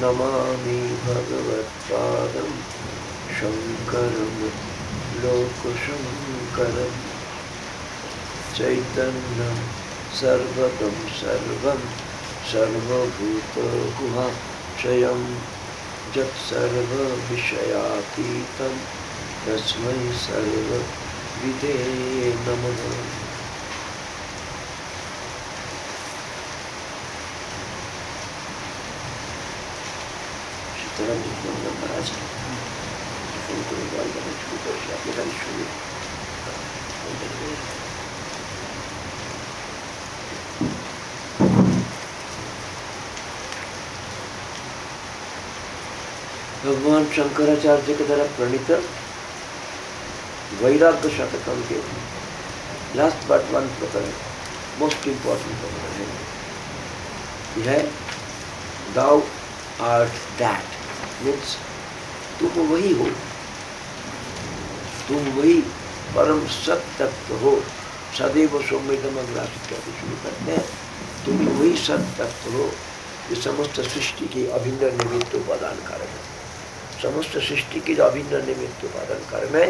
नमामि भगवत्पादं शङ्करं लोकशङ्करं चैतन्यं सर्वगं सर्वं सर्वभूतगुहाक्षयं यत्सर्वविषयातीतं तस्मै सर्वविदे नमः सीताराम जी फोन नंबर आज फोन করে জল দেওয়া শুরু করেছে আপনি খালি শুনে भगवान शंकराचार्य के द्वारा प्रणीत वैराग्य शतकम के लास्ट बट वन प्रकरण मोस्ट इंपॉर्टेंट प्रकरण है यह दाउ आर्ट दैट मीन्स तुम वही हो। तुम वही परम सत्य तत्व हो। सदैव सौम्यतम अग्रासी कहते शुरू करते हैं। तुम वही सत्य तत्व हो, जो समस्त सृष्टि की अभिन्न निमित्त उपादान कारण है। समस्त सृष्टि की जो अभिन्न निमित्त उपादान कारण है,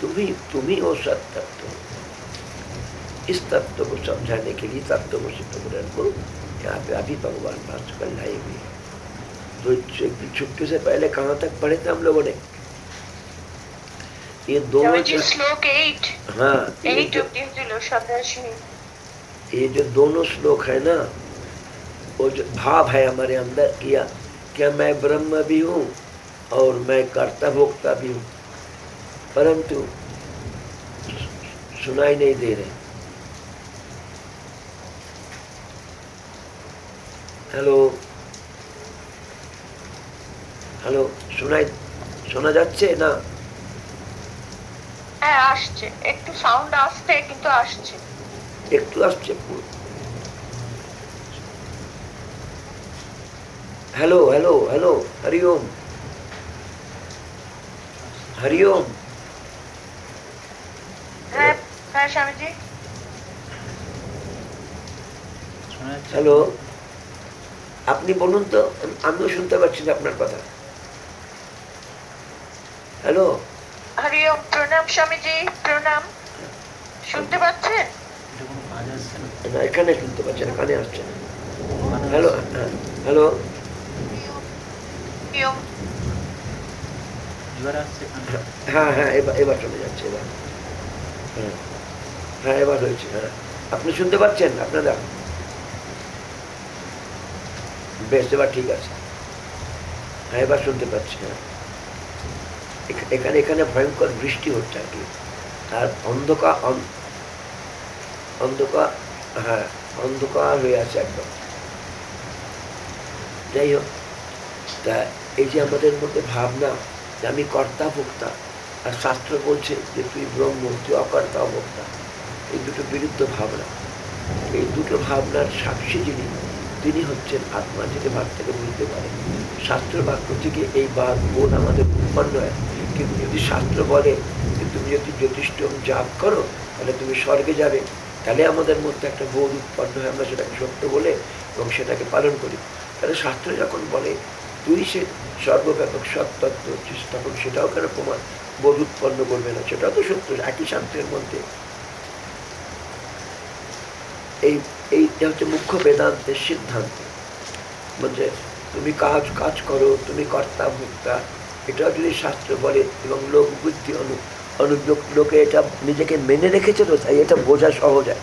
तुम ही तुम ही वो सत्य तत्व हो इस तत्व को समझाने के लिए तत्व से प्रकरण को यहाँ पे अभी भगवान भास्कर लाए हुए हैं। तो छुट्टी से पहले कहाँ तक पढ़े थे हम लोगों ने? ये दोनों श्लोक एट हाँ एट ये जो दोनों श्लोक है ना वो जो भाव है हमारे अंदर किया क्या मैं ब्रह्म भी हूँ और मैं कर्ता भोक्ता भी हूँ। परंतु सुनाई नहीं दे रहे। हेलो? শোনাই শোনা যাচ্ছে না? হ্যাঁ আসছে। একটু সাউন্ড আসছে কিন্তু আসছে। একটু আসছে? Hello hello hello Hari Om Hari Om হ্যাঁ হ্যাঁ হ্যালো। আপনি বলুন তো আমিও শুনতে পাচ্ছি না আপনার কথা। হ্যালো। হরি ওম প্রণাম স্বামীজি প্রণাম। শুনতে পাচ্ছেন? না। এখানে শুনতে পাচ্ছি না কানে আসছে। হ্যালো হ্যাঁ হ্যালো। হ্যাঁ হ্যাঁ এবার এবার চলে যাচ্ছে এবার। হ্যাঁ হ্যাঁ এবার হয়েছে হ্যাঁ। আপনি শুনতে পাচ্ছেন আপনারা? বেশ এবার ঠিক আছে। হ্যাঁ এবার শুনতে পাচ্ছি হ্যাঁ। এখানে এখানে ভয়ঙ্কর বৃষ্টি হচ্ছে আর কি। আর অন্ধকার অন্ধকার হ্যাঁ অন্ধকার হয়ে আছে একদম। যাই হোক, তা এই যে আমাদের মধ্যে ভাবনা যে আমি কর্তা ভোক্তা, আর শাস্ত্র বলছে যে তুই ব্রহ্ম, তুই অকর্তা অভোক্তা এই দুটো বিরুদ্ধ ভাবনা। এই দুটো ভাবনার সাক্ষী যিনি, তিনি হচ্ছেন আত্মা যেটা থেকে বুঝতে পারে শাস্ত্র বাক্য থেকে এই বোধ আমাদের উৎপন্ন হয়। কিন্তু যদি শাস্ত্র বলে যে তুমি যদি জ্যোতিষ্ঠ জাপ করো, তাহলে তুমি স্বর্গে যাবে। তাহলে আমাদের মধ্যে একটা বোধ উৎপন্ন হয়, আমরা সেটাকে সত্য বলে এবং সেটাকে পালন করি। তাহলে শাস্ত্র যখন বলে, তুই সে সর্বব্যাপক সত্তত্ব হচ্ছিস, তখন সেটাও কেন প্রমাণ? বোধ উৎপন্ন করবে না, সেটাও তো সত্য, একই শাস্ত্রের মধ্যে। এই এইটা হচ্ছে মুখ্য বেদান্তের সিদ্ধান্ত। বলছে, তুমি কাজ কাজ করো, তুমি কর্তা, ভোক্তা এটাও যদি শাস্ত্র বলে এবং লোক বুদ্ধি অনু অনুযোগ লোকে এটা নিজেকে মেনে রেখেছে তো, তাই এটা বোঝা সহজ হয়।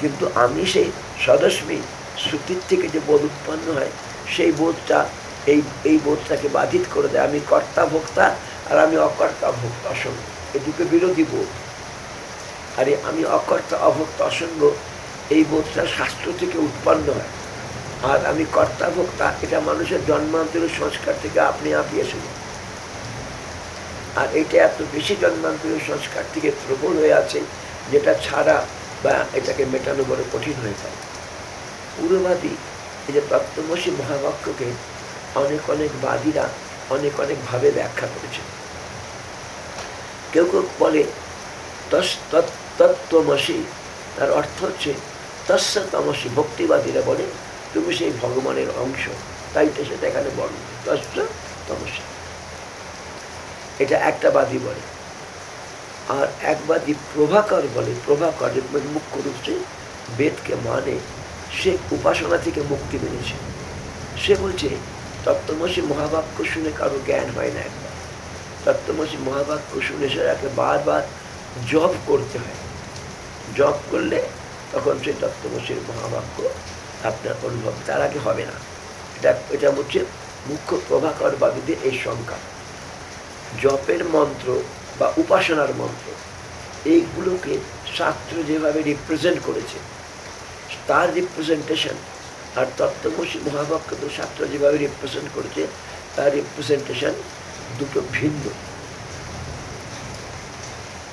কিন্তু আমি সেই সদস্মী শ্রুতির থেকে যে বোধ উৎপন্ন হয়, সেই বোধটা, এই এই বোধটাকে বাধিত করে দেয়। আমি কর্তা ভোক্তা আর আমি অকর্তা ভোক্তা অসঙ্গ। এই দুটো বিরোধী বোধ। আর আমি অকর্তা, অভোক্তা, অসঙ্গ, এই বোধটা শাস্ত্র থেকে উৎপন্ন হয়। আর আমি কর্তা, ভোক্তা, এটা মানুষের জন্মান্তরের সংস্কার থেকে আপনি যায়। আর এটা এত বেশি জন্মান্তরের সংস্কার থেকে প্রবল হয়ে আছে যেটা ছাড়া বা এটাকে মেটানো বড় কঠিন হয়ে যায়। পুরোবাদী এই যে তত্ত্বমসী মহাবাক্যকে অনেক অনেক বাদীরা অনেক অনেকভাবে ব্যাখ্যা করেছে। কেউ কেউ বলে তত্ত্বমসী, তার অর্থ হচ্ছে তস্য তমসী, ভক্তিবাদীরা বলে, তুমি সেই ভগবানের অংশ। তাই তো সেটা এখানে বর্ণ তস্য তমস্যা এটা একটা বাদী বলে। আর এক বাদী প্রভাকর বলে। প্রভাকর মুখ্য রূপে বেদকে মানে সে উপাসনা থেকে মুক্তি পেয়েছে। সে বলছে, তত্ত্বমসী মহাবাক্য শুনে কারও জ্ঞান হয় না একবার। তত্ত্বমসী মহাবাক্য শুনে সেটাকে বারবার জপ করতে হয়। জপ করলে তখন সেই তত্ত্বমসীর মহাবাক্য আপনার অনুভব। তার আগে হবে না। এটা এটা হচ্ছে মুখ্য প্রভাকর বাদীদের এই সংখ্যা। জপের মন্ত্র বা উপাসনার মন্ত্র, এইগুলোকে শাস্ত্র যেভাবে রিপ্রেজেন্ট করেছে, তার রিপ্রেজেন্টেশন আর তত্ত্বমসী তো শাস্ত্র যেভাবে রিপ্রেজেন্ট করেছে, তার রিপ্রেজেন্টেশন দুটো ভিন্ন।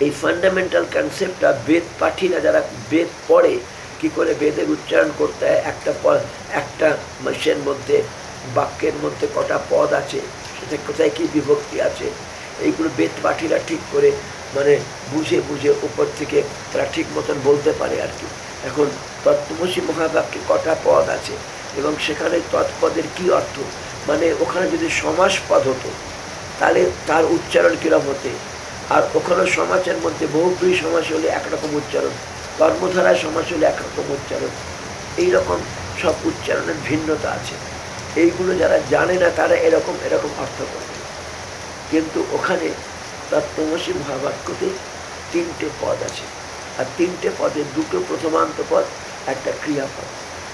এই ফান্ডামেন্টাল কনসেপ্টটা বেদ পাঠিরা যারা বেদ পড়ে, কি করে বেদের উচ্চারণ করতে হয়? একটা পদ, একটা মাসের মধ্যে বাক্যের মধ্যে কটা পদ আছে? সেটা কোথায় কি বিভক্তি আছে? এইগুলো বেদ পাঠিরা ঠিক করে মানে বুঝে বুঝে উপর থেকে তারা ঠিক মতন বলতে পারে আর কি। এখন তত্ত্বমসী মহাবাক্যে কটা পদ আছে এবং সেখানে তৎপদের কি অর্থ? মানে ওখানে যদি সমাস পদ হতো, তাহলে তার উচ্চারণ কীরকম হতে? আর ওখানে সমাজের মধ্যে বহু বহুব্রী সমাজ হলে একরকম উচ্চারণ, কর্মধারায় সমাজ হলে একরকম উচ্চারণ, এইরকম সব উচ্চারণের ভিন্নতা আছে। এইগুলো যারা জানে না তারা এরকম এরকম অর্থ করবে কিন্তু ওখানে তত্ত্বমসী মহাবাক্যতে তিনটে পদ আছে। আর তিনটে পদে দুটো প্রথমান্ত পদ, একটা ক্রিয়াপদ।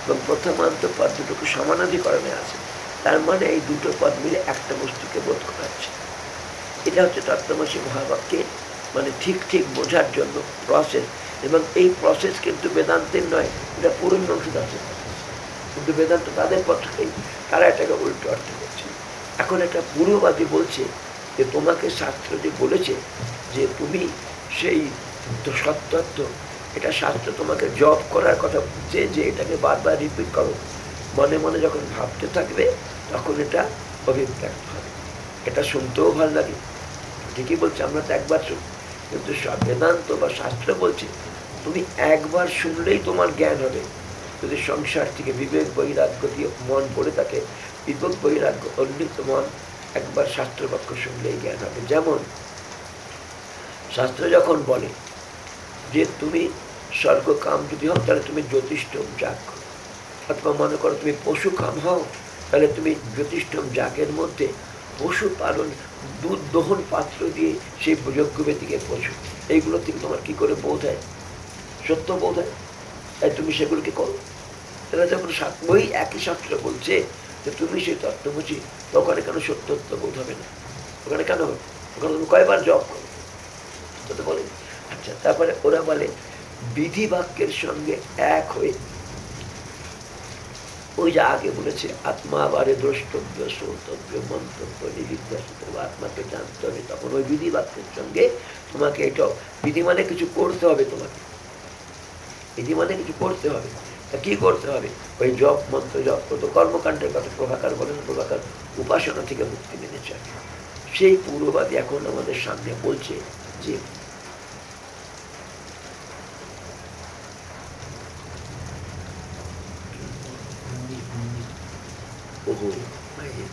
এবং প্রথমান্ত পদ দুটোকে সমানাধিকরণে আছে। তার মানে এই দুটো পদ মিলে একটা বস্তুকে বোধ করাচ্ছে এটা হচ্ছে তত্ত্বমসী মহাবাক্যের মানে ঠিক ঠিক বোঝার জন্য প্রসেস এবং এই প্রসেস কিন্তু বেদান্তের নয়, এটা পূর্ণবংশদাসের কিন্তু বেদান্ত তাদের পক্ষেই তারা এটাকে উল্টো অর্থ করছে। এখন একটা পূর্ববাদী বলছে যে তোমাকে শাস্ত্র যে বলেছে যে তুমি সেই সত্যত্ব এটা শাস্ত্র তোমাকে জব করার কথা বলছে যে এটাকে বারবার রিপিট করো। মনে মনে যখন ভাবতে থাকবে, তখন এটা অভিব্যক্ত হবে। এটা শুনতেও ভালো লাগে। ঠিকই বলছে, আমরা তো একবার শুনি। কিন্তু বেদান্ত বা শাস্ত্র বলছে, তুমি একবার শুনলেই তোমার জ্ঞান হবে। যদি সংসার থেকে বিবেক বৈরাগ্য দিয়ে মন পড়ে থাকে, বিবেক বৈরাগ্য অন্বিত মন একবার শাস্ত্র বাক্য শুনলেই জ্ঞান হবে। যেমন, শাস্ত্র যখন বলে যে তুমি স্বর্গ কাম যদি হও, তাহলে তুমি জ্যোতিষ্ঠম যাগ। অথবা মনে করো তুমি পশু কাম হও, তাহলে তুমি জ্যোতিষ্ঠম যাগের মধ্যে পশু পালন, দুধ দহন পাত্র দিয়ে সেই যজ্ঞবেদিকে পশু। এইগুলো থেকে তোমার কি করে বোধ হয়? সত্য বোধ হয়? তাই তুমি সেগুলোকে করো। তাহলে যখন ওই একই শাস্ত্র বলছে যে তুমি সেই তত্ত্ব বুঝি ওখানে কেন সত্যত্ব বোধ হবে না? ওখানে কেন হবে? ওখানে তুমি কয়বার জব করো? তো বলে। আচ্ছা তারপরে ওরা বলে, বিধি বাক্যের সঙ্গে এক হয়ে, ওই যে আগে বলেছে, আত্মা বারে দ্রষ্টব্য, শ্রোতব্য, মন্তব্য নিরিদ্যাসিত আত্মাকে জানতে হবে। তখন ওই বিধি বাক্যের সঙ্গে তোমাকে এটা বিধি মানে কিছু করতে হবে তোমাকে। বিধি মানে কিছু করতে হবে। তা কি করতে হবে ওই জপ মন্ত্র জপ কত কর্মকাণ্ডের কথা প্রভাকার বলেন প্রভাকার উপাসনা থেকে মুক্তি মেনে চায় সেই পূর্ববাদী এখন আমাদের সামনে বলছে যে ओहो मैं ये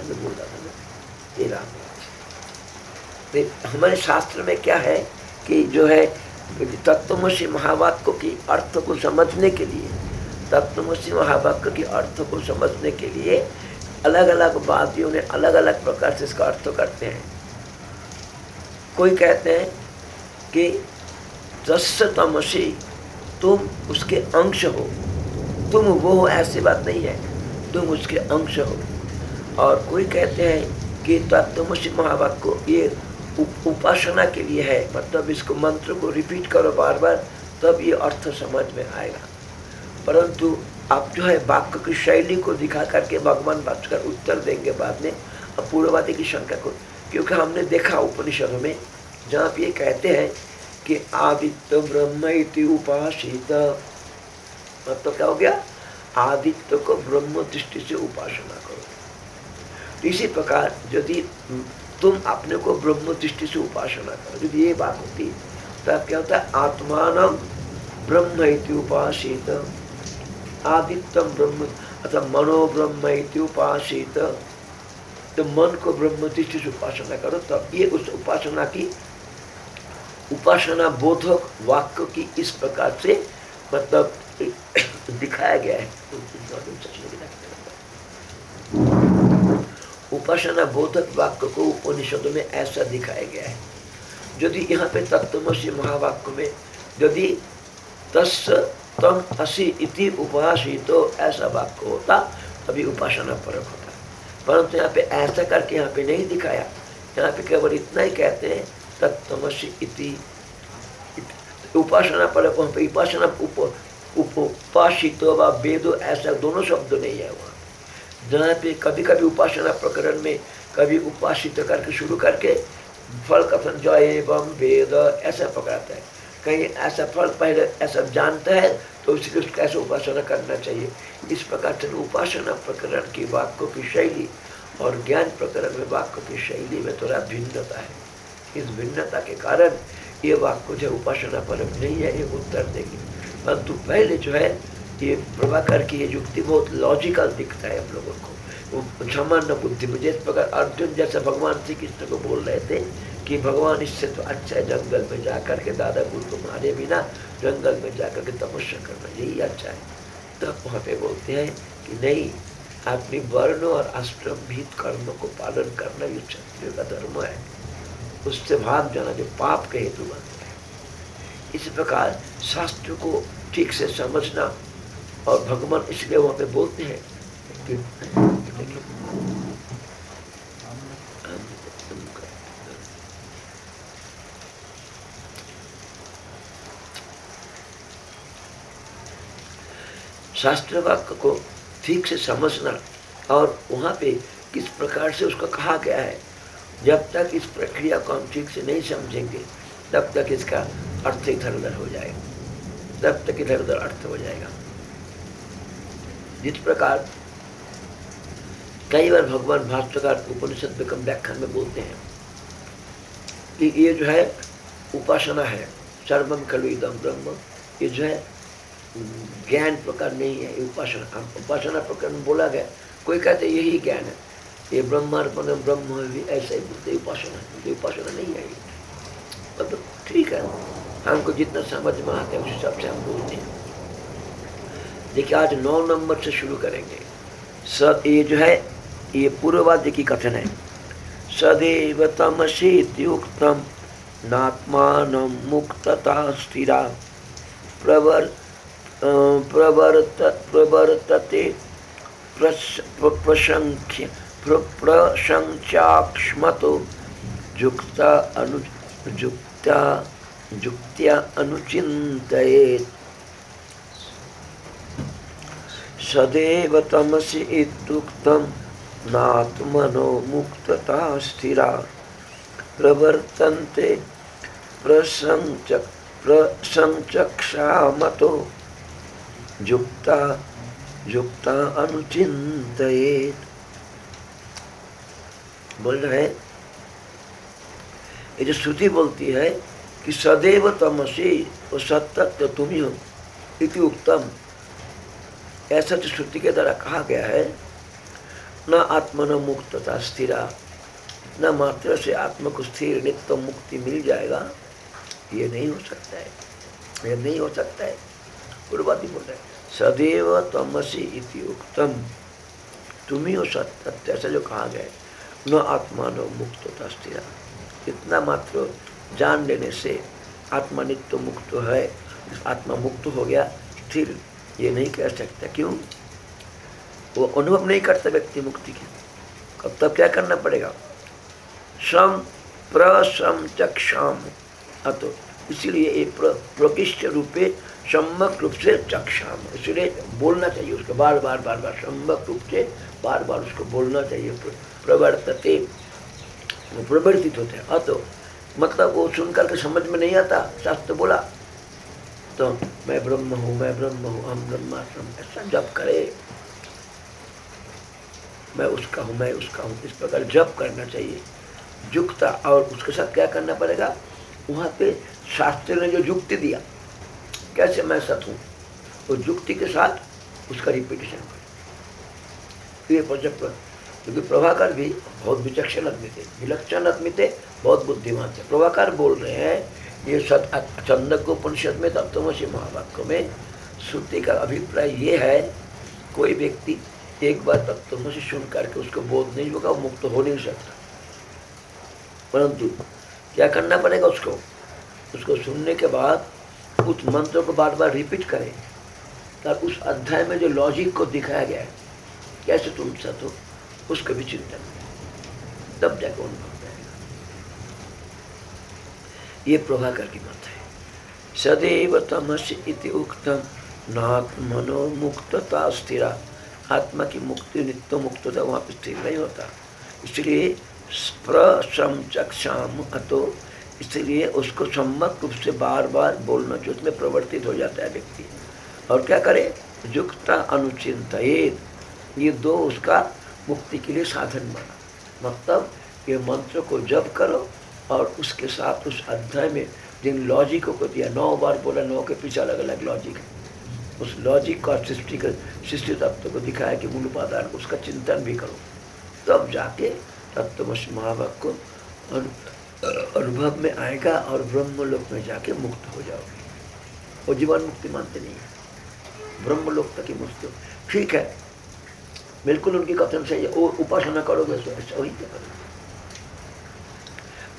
में बोल रहा था ना तेरा हमारे शास्त्र में क्या है कि जो है तत्वमसी महावाक्य की अर्थ को समझने के लिए, तत्वमसी महावाक्य की अर्थ को समझने के लिए अलग अलग वादियों ने अलग अलग प्रकार से इसका अर्थ करते हैं। कोई कहते हैं कि दस्य तमसी तुम उसके अंश हो। तुम वो हो, ऐसी बात नहीं है। तुम उसके अंश हो। और कोई कहते हैं कि तत्वमसी महावाक्य ये उपासना के लिए है। मतलब इसको मंत्र को रिपीट करो बार बार तब ये अर्थ समझ में आएगा। परंतु आप जो है वाक्य की शैली को दिखा करके भगवान भास्कर उत्तर देंगे बाद में अब पूर्ववादी की शंका को। क्योंकि हमने देखा उपनिषद में, जहाँ पे ये कहते हैं कि आदित्य ब्रह्म इति उपासित। मतलब क्या हो गया? आदित्य को ब्रह्म दृष्टि से उपासना करो। इसी प्रकार यदि तुम अपने को ब्रह्म दृष्टि से उपासना करो। यदि ये बात होती तो अब क्या होता है? आत्मान ब्रह्म उपासित। आदित्यम ब्रह्म, अथवा मनोब्रह्म उपासित। तो मन को ब्रह्म दृष्टि से उपासना करो तो ये उस उपासना की, उपासना बोधक वाक्य की इस प्रकार से मतलब दिखाया गया है। उपासना बोधक वाक्य को उपनिषदों में ऐसा दिखाया गया है। यदि यहाँ पे तत्वमसी महावाक्य में यदि तस् तम असी इति उपासी तो ऐसा वाक्य होता, तभी उपासना परक होता। परंतु यहाँ पे ऐसा करके यहाँ पे नहीं दिखाया। यहाँ पे केवल इतना ही कहते हैं, तत्वमसी इति उपासना परक वहाँ उपासना उप, उपासित व वेदो ऐसा दोनों शब्द नहीं है वहाँ। जहाँ पे कभी कभी उपासना प्रकरण में, कभी उपासित करके, शुरू करके फल कथन जय एवं वेद ऐसा पकड़ाता है। कहीं ऐसा फल पहले ऐसा जानता है तो उसके उसको ऐसा उपासना करना चाहिए। इस प्रकार से उपासना प्रकरण की वाक्यों की शैली और ज्ञान प्रकरण में वाक्यों की शैली में थोड़ा भिन्नता है। इस भिन्नता के कारण ये वाक्य जो उपासना परक नहीं है, ये उत्तर देगी। परंतु पहले जो है ये प्रभाकर की ये युक्ति बहुत लॉजिकल दिखता है हम लोगों को। वो सामान्य बुद्धि में जिस प्रकार अर्जुन जैसे भगवान श्री कृष्ण को बोल रहे थे कि भगवान इससे तो अच्छा है जंगल में जा कर के दादा गुरु को मारे बिना जंगल में जा कर के तपस्या करना, यही अच्छा है। तब वहाँ पे बोलते हैं कि नहीं, अपनी वर्ण और अष्टम भीत कर्म को पालन करना ये क्षत्रिय का धर्म है। उससे भाग जाना जो पाप के हेतु बनता है। इस प्रकार शास्त्र को ठीक से समझना और भगवान इसलिए वहाँ पे बोलते हैं कि शास्त्र वाक्य को ठीक से समझना और वहाँ पे किस प्रकार से उसका कहा गया है, जब तक इस प्रक्रिया को हम ठीक से नहीं समझेंगे, तब तक इसका अर्थ इधर उधर हो जाएगा। तब तक इधर उधर अर्थ हो जाएगा। जिस प्रकार कई बार भगवान भाष्यकार उपनिषद में कम व्याख्यान में बोलते हैं कि ये जो है उपासना है सर्वम खलु इदम ब्रह्म। ये जो है, ज्ञान प्रकार नहीं है, ये उपासना उपासना प्रकार में बोला गया। कोई कहते यही ज्ञान है। ये ब्रह्मार्पण ब्रह्म भी ऐसा ही बोलते उपासना ये उपासना नहीं है। ये मतलब ठीक है। हमको जितना समझ में आता है, उस हिसाब से हम बोलते हैं। देखिए, आज नौ नंबर से शुरू करेंगे। स ये जो है, ये पूर्ववाद्य की कथन है। सदैव तमसीत्युक्तम नात्मान मुक्तता स्थिरा। प्रवर प्रवर्त, प्रवर्तते प्रशंख्य प्रशंचाक्ष्मतो जुक्ता अनु जुक्ता, जुक्त्या अनुचिन्तयेत्। सदैव तमसि इत्युक्तं नात्मनो मुक्तता स्थिरा प्रवर्तन्ते प्रसंचक प्रसंचक्षामतो। युक्ता युक्ता अनुचिन्तयेत्। बोल रहे ये जो श्रुति बोलती है कि सदैव तमसी वो सत्य तुम ही हो। इति उत्तम ऐसा जो श्रुति के द्वारा कहा गया है, न आत्मा न मुक्तता स्थिरा, न मात्र से आत्मा को स्थिर नित्य मुक्ति मिल जाएगा, ये नहीं हो सकता है। ये नहीं हो सकता है। पूर्वादि बोल रहे सदैव तमसी इति उत्तम तुम ही हो सत्य, ऐसा जो कहा गया न आत्मा न मुक्तता स्थिरा। इतना मात्र जान लेने से आत्मा नित्य मुक्त है, आत्मा मुक्त हो गया, स्थिर ये नहीं कह सकता। क्यों? वो अनुभव नहीं करता व्यक्ति मुक्ति के। कब तब क्या करना पड़ेगा? सम प्रसम चक्षाम अतो, इसीलिए ये प्रकृष्ट रूपे सम्यक रूप से चक्षाम इसलिए बोलना चाहिए उसको बार बार बार बार, सम्यक रूप से बार बार उसको बोलना चाहिए। प्रवर्तते प्रवर्तित होते हैं। अतो मतलब वो सुनकर के समझ में नहीं आता, शास्त्र बोला। तो मैं ब्रह्म हूँ, मैं ब्रह्म हूँ, हम ब्रह्माश्रम ऐसा जप करे। मैं उसका हूँ, मैं उसका हूँ। इस प्रकार जप करना चाहिए। युक्ता और उसके साथ क्या करना पड़ेगा? वहाँ पे शास्त्र ने जो युक्ति दिया, कैसे मैं सत हूँ? वो युक्ति के साथ उसका रिपीटेशन ये प्रजा क्योंकि प्रभाकर भी बहुत विचक्षण आदमी थे, विलक्षण आदमी थे, बहुत बुद्धिमान थे। प्रभाकर बोल रहे हैं ये सत चंदक उपनिषद में तत्वमसी महावाक्य में श्रुति का अभिप्राय ये है, कोई व्यक्ति एक बार तत्वमसी सुन करके उसको बोध नहीं होगा, वो मुक्त हो नहीं सकता। परंतु क्या करना पड़ेगा उसको? उसको सुनने के बाद उस मंत्र को बार बार रिपीट करें। तब उस अध्याय में जो लॉजिक को दिखाया गया है, कैसे तुम सत हो उसका भी चिंतन। तब जाकर जाएगा ये प्रभाकर की मत है। सदैव तमस इति उक्तम नात्मनो मुक्तता स्थिरा। आत्मा की मुक्ति, नित्य मुक्तता वहाँ पर स्थिर नहीं होता। इसलिए प्रसम अतो। इसलिए उसको सम्मत रूप से बार बार बोलना, जो उसमें प्रवर्तित हो जाता है व्यक्ति। और क्या करे? युक्ता अनुचिंत ये दो उसका मुक्ति के लिए साधन बना। मतलब ये मंत्र को जप करो और उसके साथ उस अध्याय में जिन लॉजिकों को दिया, नौ बार बोला, नौ के पीछे अलग अलग लॉजिक है। उस लॉजिक का सृष्टि का सृष्टि तत्व को दिखाया कि मूल उपादान, उसका चिंतन भी करो। तब जाके तत्वश महाभक्त को अनुभव में आएगा और ब्रह्म लोक में जाके मुक्त हो जाओगे। वो जीवन मुक्ति मानते नहीं है। ब्रह्म लोक तक ही मुक्त ठीक है। बिल्कुल उनकी कथन सही है। वो उपासना करोगे तो वही क्या करोगे।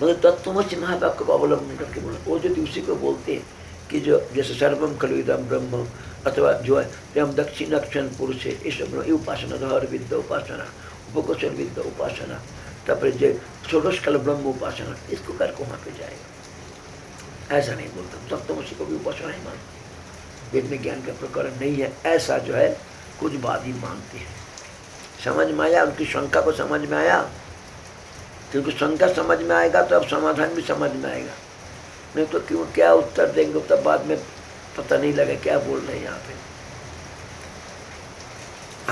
मतलब तत्वमच महावाक्य को अवलंबन करके बोला? वो जो उसी को बोलते हैं कि जो जैसे सर्वम खलुदम ब्रह्म, अथवा जो है हम दक्षिण अक्षण पुरुष है ये सब ये उपासना हर विद्या उपासना, उपकोशल विद्या उपासना, तब जो षोडश कल ब्रह्म उपासना, इसको करके वहाँ पे जाएगा। ऐसा नहीं बोलता। तो उसी को भी उपासना ही मानते वेद में ज्ञान का प्रकरण नहीं है। ऐसा जो है, कुछ वादी मानते हैं। समझ में आया? उनकी शंका को समझ में आया? क्योंकि शंका समझ में आएगा तो अब समाधान भी समझ में आएगा। नहीं तो क्यों, क्या उत्तर देंगे? तब बाद में पता नहीं लगे क्या बोल रहे हैं यहाँ पे।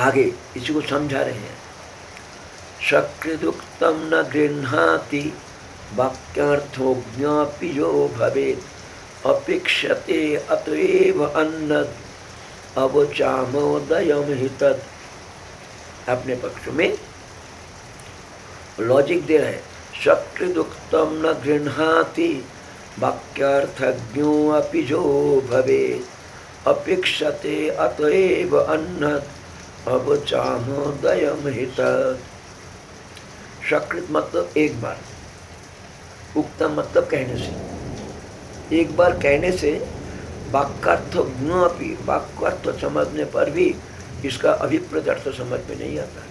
आगे, इसी को समझा रहे हैं। सकृदुक्तम न गृह्णाति वाक्यार्थोज्ञापि यो भवेत्, अपेक्षते अतएव अन्नद अवचामोदयम हित अपने पक्ष में लॉजिक दे रहे सकृदुक्तम न गृह्णाति, वाक्यार्थज्ञो अपि जो भवेत्। अपेक्षते अतएव अन्नद अवचामोदयम हित सकृत मतलब एक बार। उक्तम मतलब कहने से। एक बार कहने से वाक्यर्थ वाक्यार्थ गुणापी वाक्यर्थ समझने पर भी इसका अभिप्रत अर्थ समझ में नहीं आता।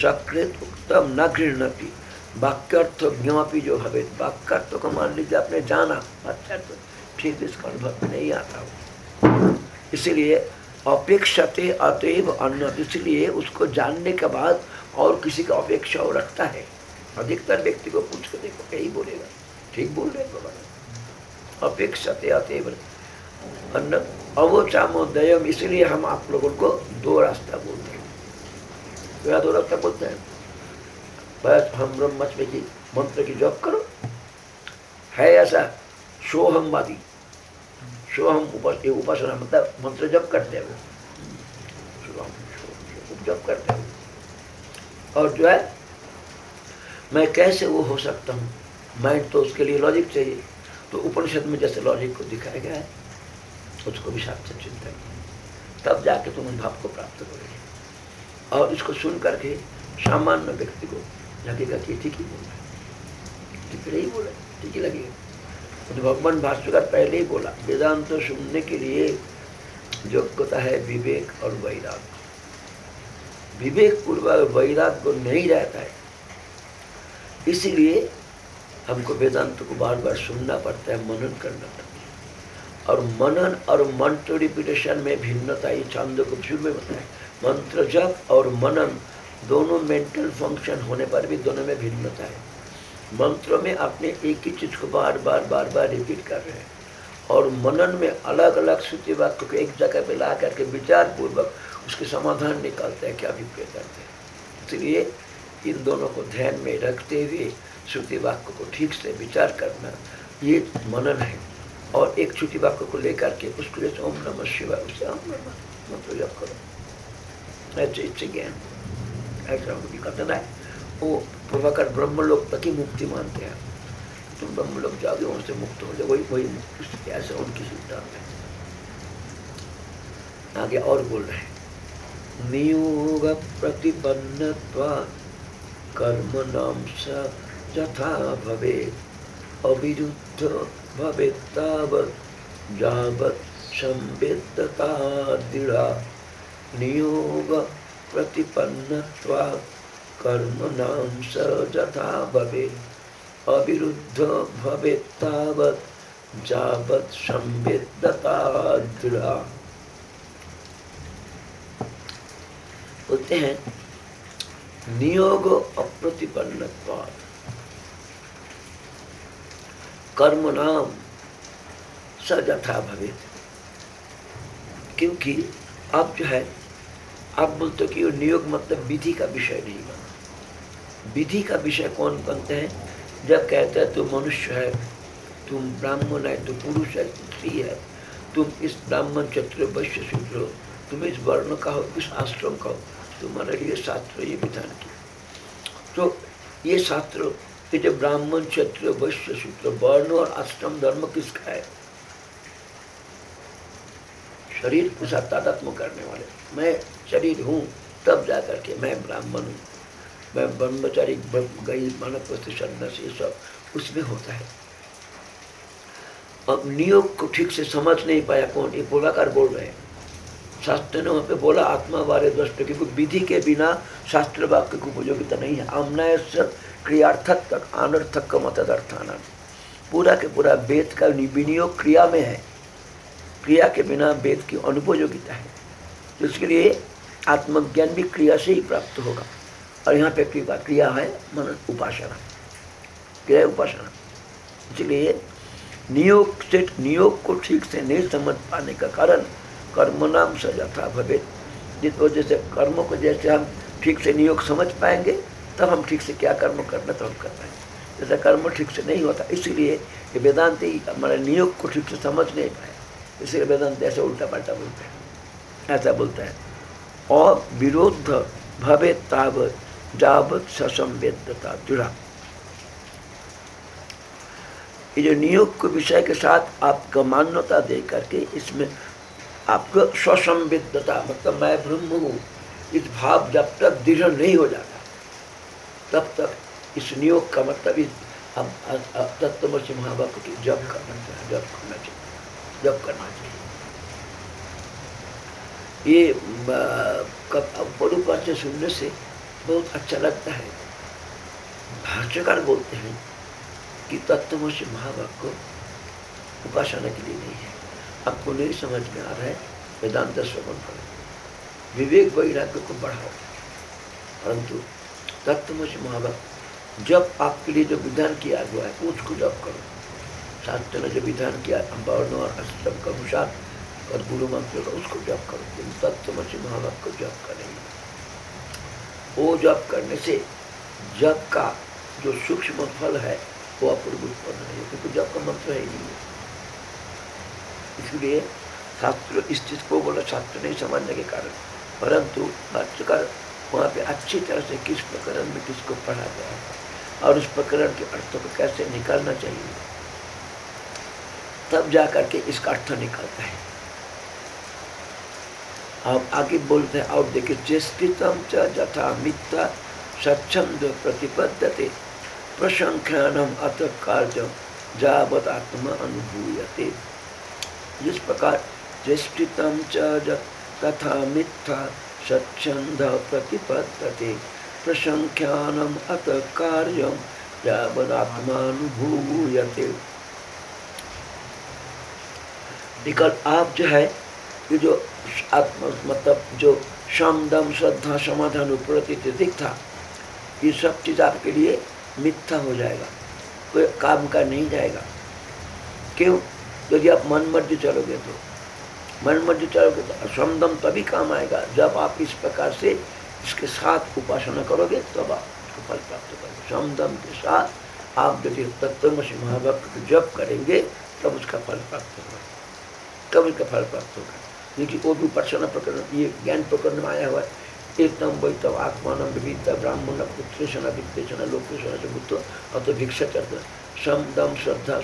सकृत उत्तम न गृहणती वाक्यर्थ ज्ञापी जो हवे वाक्यर्थ को मान लीजिए आपने जाना। वाक्यर्थ ठीक इसका अनुभव नहीं आता। हो इसीलिए अपेक्षते अतएव अन्न इसलिए उसको जानने के बाद और किसी का अपेक्षा वो रखता है। अधिकतर व्यक्ति को पूछ कर देखो यही बोलेगा। ठीक बोल रहे भगवान अपेक्षते अतएव अन्न अवोचामोदयम। इसलिए हम आप लोगों को दो रास्ता बोलते हैं। दो रास्ता बोलते हैं? बस हम ब्रह्मच की मंत्र की जॉब करो। है ऐसा सोहमवादी सोहम उपासना मतलब मंत्र जप करते हैं वो। जप करते हैं और जो है, मैं कैसे वो हो सकता हूँ? माइंड तो उसके लिए लॉजिक चाहिए। तो उपनिषद में जैसे लॉजिक को दिखाया गया है, उसको भी साथ चिंतन। तब जाके तुम उन भाव को प्राप्त करोगे। और इसको सुन करके सामान्य व्यक्ति को लगेगा कि ठीक ही बोल ठीक ही बोला, ठीक ही लगेगा। तो भगवान भाष्यकर पहले ही बोला, वेदांत तो सुनने के लिए योग्यता है विवेक और वैराग। विवेक पूर्वक वैराग को नहीं रहता है। इसीलिए हमको वेदांत को बार बार सुनना पड़ता है, मनन करना पड़ता है। और मनन और मंत्र रिपीटेशन में भिन्नता ये चाँद को शुरू में बताया मंत्र जप और मनन दोनों मेंटल फ़ंक्शन होने पर भी दोनों में भिन्नता है। मंत्र में अपने एक ही चीज़ को बार बार बार बार रिपीट कर रहे हैं। और मनन में अलग अलग श्रुति वाक्य को एक जगह पे ला करके विचार पूर्वक उसके समाधान निकालते हैं, क्या अभिप्राय करते हैं। इसलिए इन दोनों को ध्यान में रखते हुए श्रुति वाक्य को ठीक से विचार करना, ये मनन है। और एक श्रुति वाक्य को लेकर के उसके जैसे ओम नमः शिवाय, उसे ओम नमः मतलब जब करो। ऐसे इससे ज्ञान ऐसा उनकी कथन है वो प्रभाकर ब्रह्मलोक तक ही मुक्ति मानते हैं। तुम ब्रह्मलोक जाओगे, वहाँ से मुक्त हो जाओ वही वही ऐसा उनकी सिद्धांत है। आगे और बोल रहे हैं। नियोग प्रतिपन्न कर्म नाम स यथा भवे, अविरुद्ध भवे तावत् जावत् संवेदता दृढ़ा। नियोग प्रतिपन्नत्वा कर्म नाम स यथा भवे अविरुद्ध भवे तावत्, जावत् संवेदता दृढ़ा बोलते हैं नियोग अप्रतिपन्न कर्म नाम सजथा भवे क्योंकि आप जो है, आप बोलते हो कि वो नियोग मतलब विधि का विषय नहीं बना विधि का विषय कौन बनते हैं? जब कहते हैं तुम मनुष्य है, तुम ब्राह्मण है तुम पुरुष है स्त्री है, तुम इस ब्राह्मण क्षत्र वैश्य शूद्र हो, तुम इस वर्ण का हो, इस आश्रम का हो, तुम्हारे लिए शास्त्र ये विधान की तो ये शास्त्र ये जो ब्राह्मण क्षत्रिय वैश्य सूत्र वर्ण और आश्रम, धर्म किसका है? शरीर के साथ तादात्म करने वाले। मैं शरीर हूँ, तब जा करके मैं ब्राह्मण हूँ। मैं ब्रह्मचारी गई मानव सन्यास, ये सब उसमें होता है। अब नियोग को ठीक से समझ नहीं पाया कौन, ये बोलाकार बोल रहे हैं। शास्त्र ने वहाँ पे बोला, आत्मा बारे दृष्ट, क्योंकि विधि के बिना शास्त्र वाक्य की उपयोगिता नहीं है। आमनाय क्रियार्थक तक अनर्थक का मतदर्थान पूरा के पूरा वेद का विनियोग क्रिया में है। क्रिया के बिना वेद की अनुपयोगिता है। इसके लिए आत्मज्ञान भी क्रिया से ही प्राप्त होगा। और यहाँ पे क्रिया क्रिया है, मन उपासना। क्रिया उपासना। इसलिए नियोग से, नियोग को ठीक से नहीं समझ पाने का कारण कर्म नाम सजथा भवे जिस वजह से कर्मों को जैसे हम ठीक से नियोग समझ पाएँगे, तब हम ठीक से क्या कर्म करना तो हम कर पाएँगे। जैसे कर्म ठीक से नहीं होता, इसीलिए वेदांति हमारे नियोग को ठीक से समझ नहीं पाए। इसलिए वेदांत ऐसे उल्टा पल्टा बोलते हैं, ऐसा बोलते हैं। और विरोध भवे तावत जावत ससंवेदता जुड़ा ये जो नियोग के विषय के साथ आपका मान्यता दे करके इसमें आपको स्वसंविद्धता मतलब मैं ब्रह्म हूँ, इस भाव जब तक दृढ़ नहीं हो जाता, तब तक इस नियोग का मतलब इस हम तत्वमसी महावाक्य की जब करना चाहिए जब करना चाहिए जब करना चाहिए। ये परुपा से सुनने से बहुत अच्छा लगता है। भाष्यकार बोलते हैं कि तत्वमसी महावाक्य उपासना के लिए नहीं है। आपको नहीं समझ में आ रहा है, वेदांत श्रवण करो। विवेक वैराग्य को बढ़ाओ। परंतु तत्वमसी महाभक्त जब आपके लिए जो विधान किया गया है, उसको जब करो। शास्त्र ने जो विधान किया और अष्टम का अनुसार और गुरु मंत्र का उसको जब करो। लेकिन तत्वमसी महाभक्त को जब करेंगे वो जब करने से जब का जो सूक्ष्म फल है, वो अपूर्व उत्पन्न है, क्योंकि जब का मंत्र है ही नहीं। है इसलिए शास्त्र इस चीज़ को बोला, शास्त्र नहीं समझने के कारण, परंतु भाष्यकार वहाँ पे अच्छी तरह से किस प्रकरण में किसको पढ़ा गया और उस प्रकरण के अर्थों को कैसे निकालना चाहिए। तब जा करके इसका अर्थ निकलता है। आप आगे बोलते हैं, और देखिए चेष्टितम च जथा मिथ्या स्वच्छंद प्रतिपद्धते प्रशंख्यानम अत कार्य जावत आत्मा अनुभूयते। जिस प्रकार चेष्टितम च तथा मिथ्या स्वच्छंद प्रतिपद्धते प्रसंख्यानम अत कार्य यावदात्मानुभूयते निकल, आप जो है, ये जो आत्म मतलब जो शम दम, श्रद्धा, समाधान उपरति था, ये सब चीज़ आपके लिए मिथ्या हो जाएगा। कोई काम का नहीं जाएगा। क्यों? यदि आप मन मर्ज़ी चलोगे तो। मन मर्ज़ी चलोगे तो समदम तभी काम आएगा, जब आप इस प्रकार से इसके साथ उपासना करोगे, तब आप फल प्राप्त करोगे समदम के साथ आप यदि तत्वमसी महाभक्त को जप करेंगे, तब उसका फल प्राप्त होगा। तब उसका फल प्राप्त होगा। क्योंकि वो भी उपासना प्रकरण, ये ज्ञान प्रकरण में आया हुआ है। एकदम वैतव आत्मान विविध ब्राह्मण पुत्रेशन वित्तेशन लोकेशन बुद्ध अत भिक्षा चर्चा सम दम श्रद्धा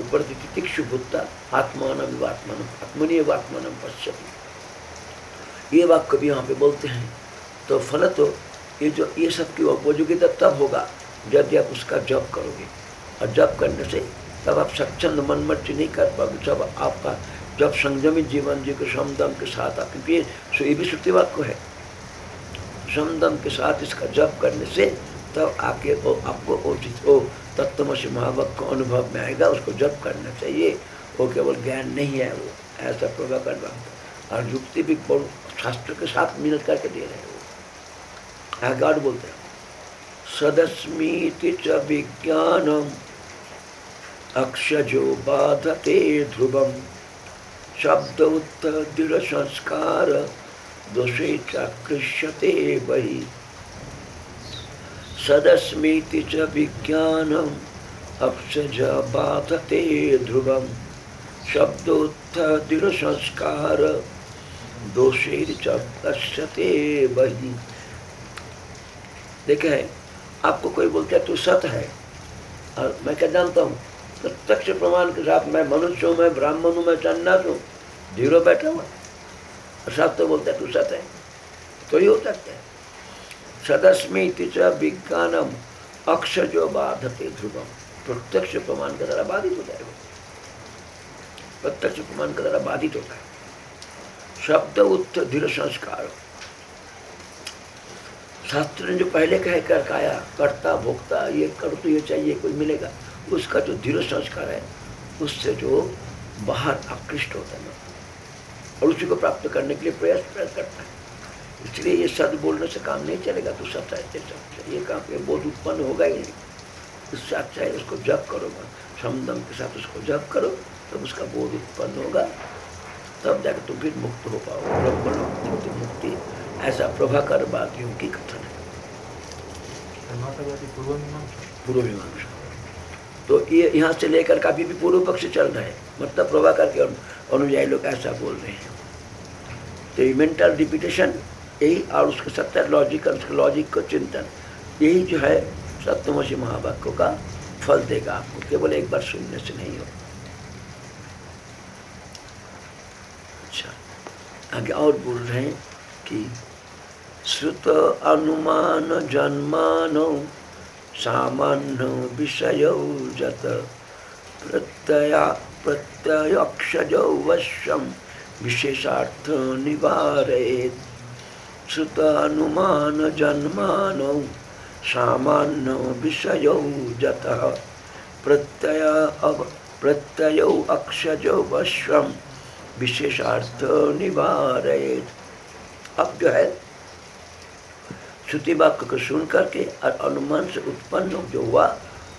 ऊपर तितिक्षु बुद्धा, आत्मान आत्मान, आत्मनि आत्मान पश्यति। ये वाक्य भी यहाँ पे बोलते हैं तो फल तो ये जो, ये सब की उपयोगिता तब होगा जब आप उसका जप करोगे। और जप करने से तब आप सच्चंद मन मर्ज़ी नहीं कर पाओगे, जब आपका जब संयमित जीवन जी को समदम के साथ आप क्योंकि ये भी श्रुति वाक्य है। समदम के साथ इसका जप करने से तब आके वो आपको उचित, वो तत्वमसी महावक को अनुभव में आएगा, उसको जप करना चाहिए। वो केवल ज्ञान नहीं है, वो ऐसा प्रभाव करवा और युक्ति भी शास्त्र के साथ मिल करके दे रहे हैं और बोलते हैं। सदस्मीति च विज्ञानम, अक्षजो बाधते ध्रुवम। शब्द उत्तर दृढ़ संस्कार दोषे चाकृष्यते बहि। सदस्मीति च विज्ञानम् अक्षज बाधते ध्रुवम। शब्दोत्थदृढ़ दोषेर चक्षते बही। देखे आपको कोई बोलता है, तू सत है? और मैं क्या जानता हूँ? प्रत्यक्ष प्रमाण के साथ मैं मनुष्य हूँ, मैं ब्राह्मण हूँ, मैं चन्नाथ हूँ। धीरो बैठा हुआ। सब तो बोलते तू सत है। तो ही हो सकता है। सदस्मी विज्ञानम अक्षजो बाधते ध्रुवम। प्रत्यक्ष प्रमाण के द्वारा बाधित हो जाएगा। प्रत्यक्ष प्रमाण के द्वारा बाधित होता है। शब्द उत्तर धीर संस्कार। शास्त्र ने जो पहले कह कर काया करता भोगता ये कर तो ये चाहिए, कोई मिलेगा? उसका जो धीर संस्कार है उससे जो बाहर आकृष्ट होता है। और उसी को प्राप्त करने के लिए प्रयास प्रयास करता है। इसलिए ये सद बोलने से काम नहीं चलेगा तो सत्य है ये काम ये बोध उत्पन्न होगा ही नहीं। इससे अच्छा है उसको जप करो समदम के साथ उसको जप करो तब तो उसका बोध उत्पन्न होगा। तब जाकर तुम फिर मुक्त हो पाओ ब्रह्म मुक्ति ऐसा प्रभाकर बातियों की कथन है। पूर्व मीमांसा। तो ये यहाँ से लेकर काफ़ी भी पूर्व पक्ष चल रहा है। मतलब प्रभाकर के अनुयायी लोग ऐसा बोल रहे हैं। तो ये मेंटल रिपीटेशन यही और उसके सत्य लॉजिकल उसके लॉजिक का चिंतन, यही जो है सप्तमसी महावाक्यों का फल देगा आपको। केवल एक बार सुनने से नहीं हो अच्छा आगे और बोल रहे हैं कि श्रुत अनुमान जन्मान सामान्य विषय जत, प्रत्यया प्रत्ययक्षज वश्यम विशेषार्थ निवारेत श्रुत अनुमान जन्मान, सामान्य विषय जत, प्रत्यय अब प्रत्यय अक्षज वश्वम विशेषार्थ निवारेत अब जो है श्रुति वाक्य को सुन करके और अनुमान से उत्पन्न जो हुआ,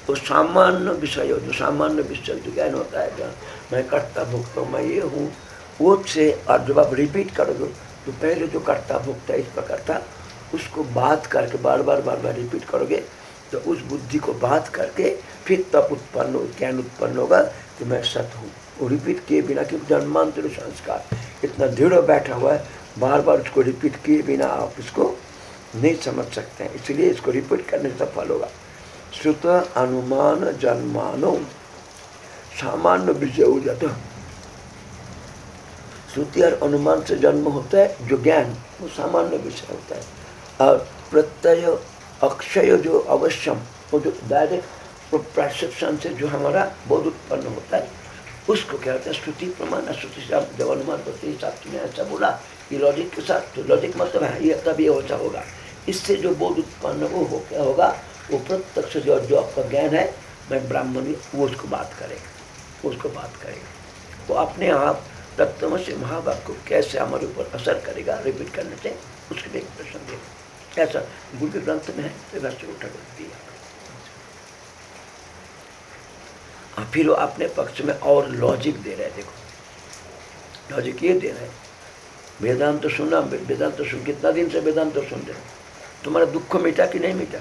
वो सामान्य विषय जो सामान्य विषय जो ज्ञान होता है जहाँ मैं करता भुगता मैं ये हूँ, वो से और जब आप रिपीट करोगे तो पहले जो करता भुगता इस प्रकार था, उसको बात करके बार बार बार बार रिपीट करोगे तो उस बुद्धि को बात करके फिर तब उत्पन्न ज्ञान उत्पन्न होगा कि मैं सत हूँ। वो रिपीट किए बिना, क्योंकि जन्मांतर संस्कार इतना दृढ़ बैठा हुआ है बार बार उसको रिपीट किए बिना आप इसको नहीं समझ सकते हैं। इसलिए इसको रिपीट करने से फल होगा। श्रुत अनुमान जन्मानो सामान्य विषय हो जाता। श्रुति और अनुमान से जन्म होता है, जो ज्ञान, वो सामान्य विषय होता है। और प्रत्यय, अक्षय जो अवश्यम, वो जो डायरेक्ट प्रसेप्शन से जो हमारा बोध उत्पन्न होता है, उसको क्या होता है? श्रुति प्रमाण, श्रुति से जब अनुमान करते हिसाब से ऐसा बोला कि लॉजिक के साथ तो लॉजिक मतलब है, ये तब ये होता होगा। इससे जो बोध उत्पन्न हो क्या होगा? वो प्रत्यक्ष जो जो आपका ज्ञान है, मैं ब्राह्मण, वो उसको बात करेगा। उसको बात करेगा। वो अपने आप तत्व से महावाक्य को कैसे हमारे ऊपर असर करेगा रिपीट करने से, उसके लिए प्रश्न देगा ऐसा गुरु के ग्रंथ में है व्यवस्था उठा दिया और फिर वो अपने पक्ष में और लॉजिक दे रहे हैं, देखो। लॉजिक ये दे रहे हैं। वेदांत तो सुना, वेदांत तो सुन, कितना दिन से वेदांत तो सुन रहे तुम्हारा दुख मिटा कि नहीं मिटा?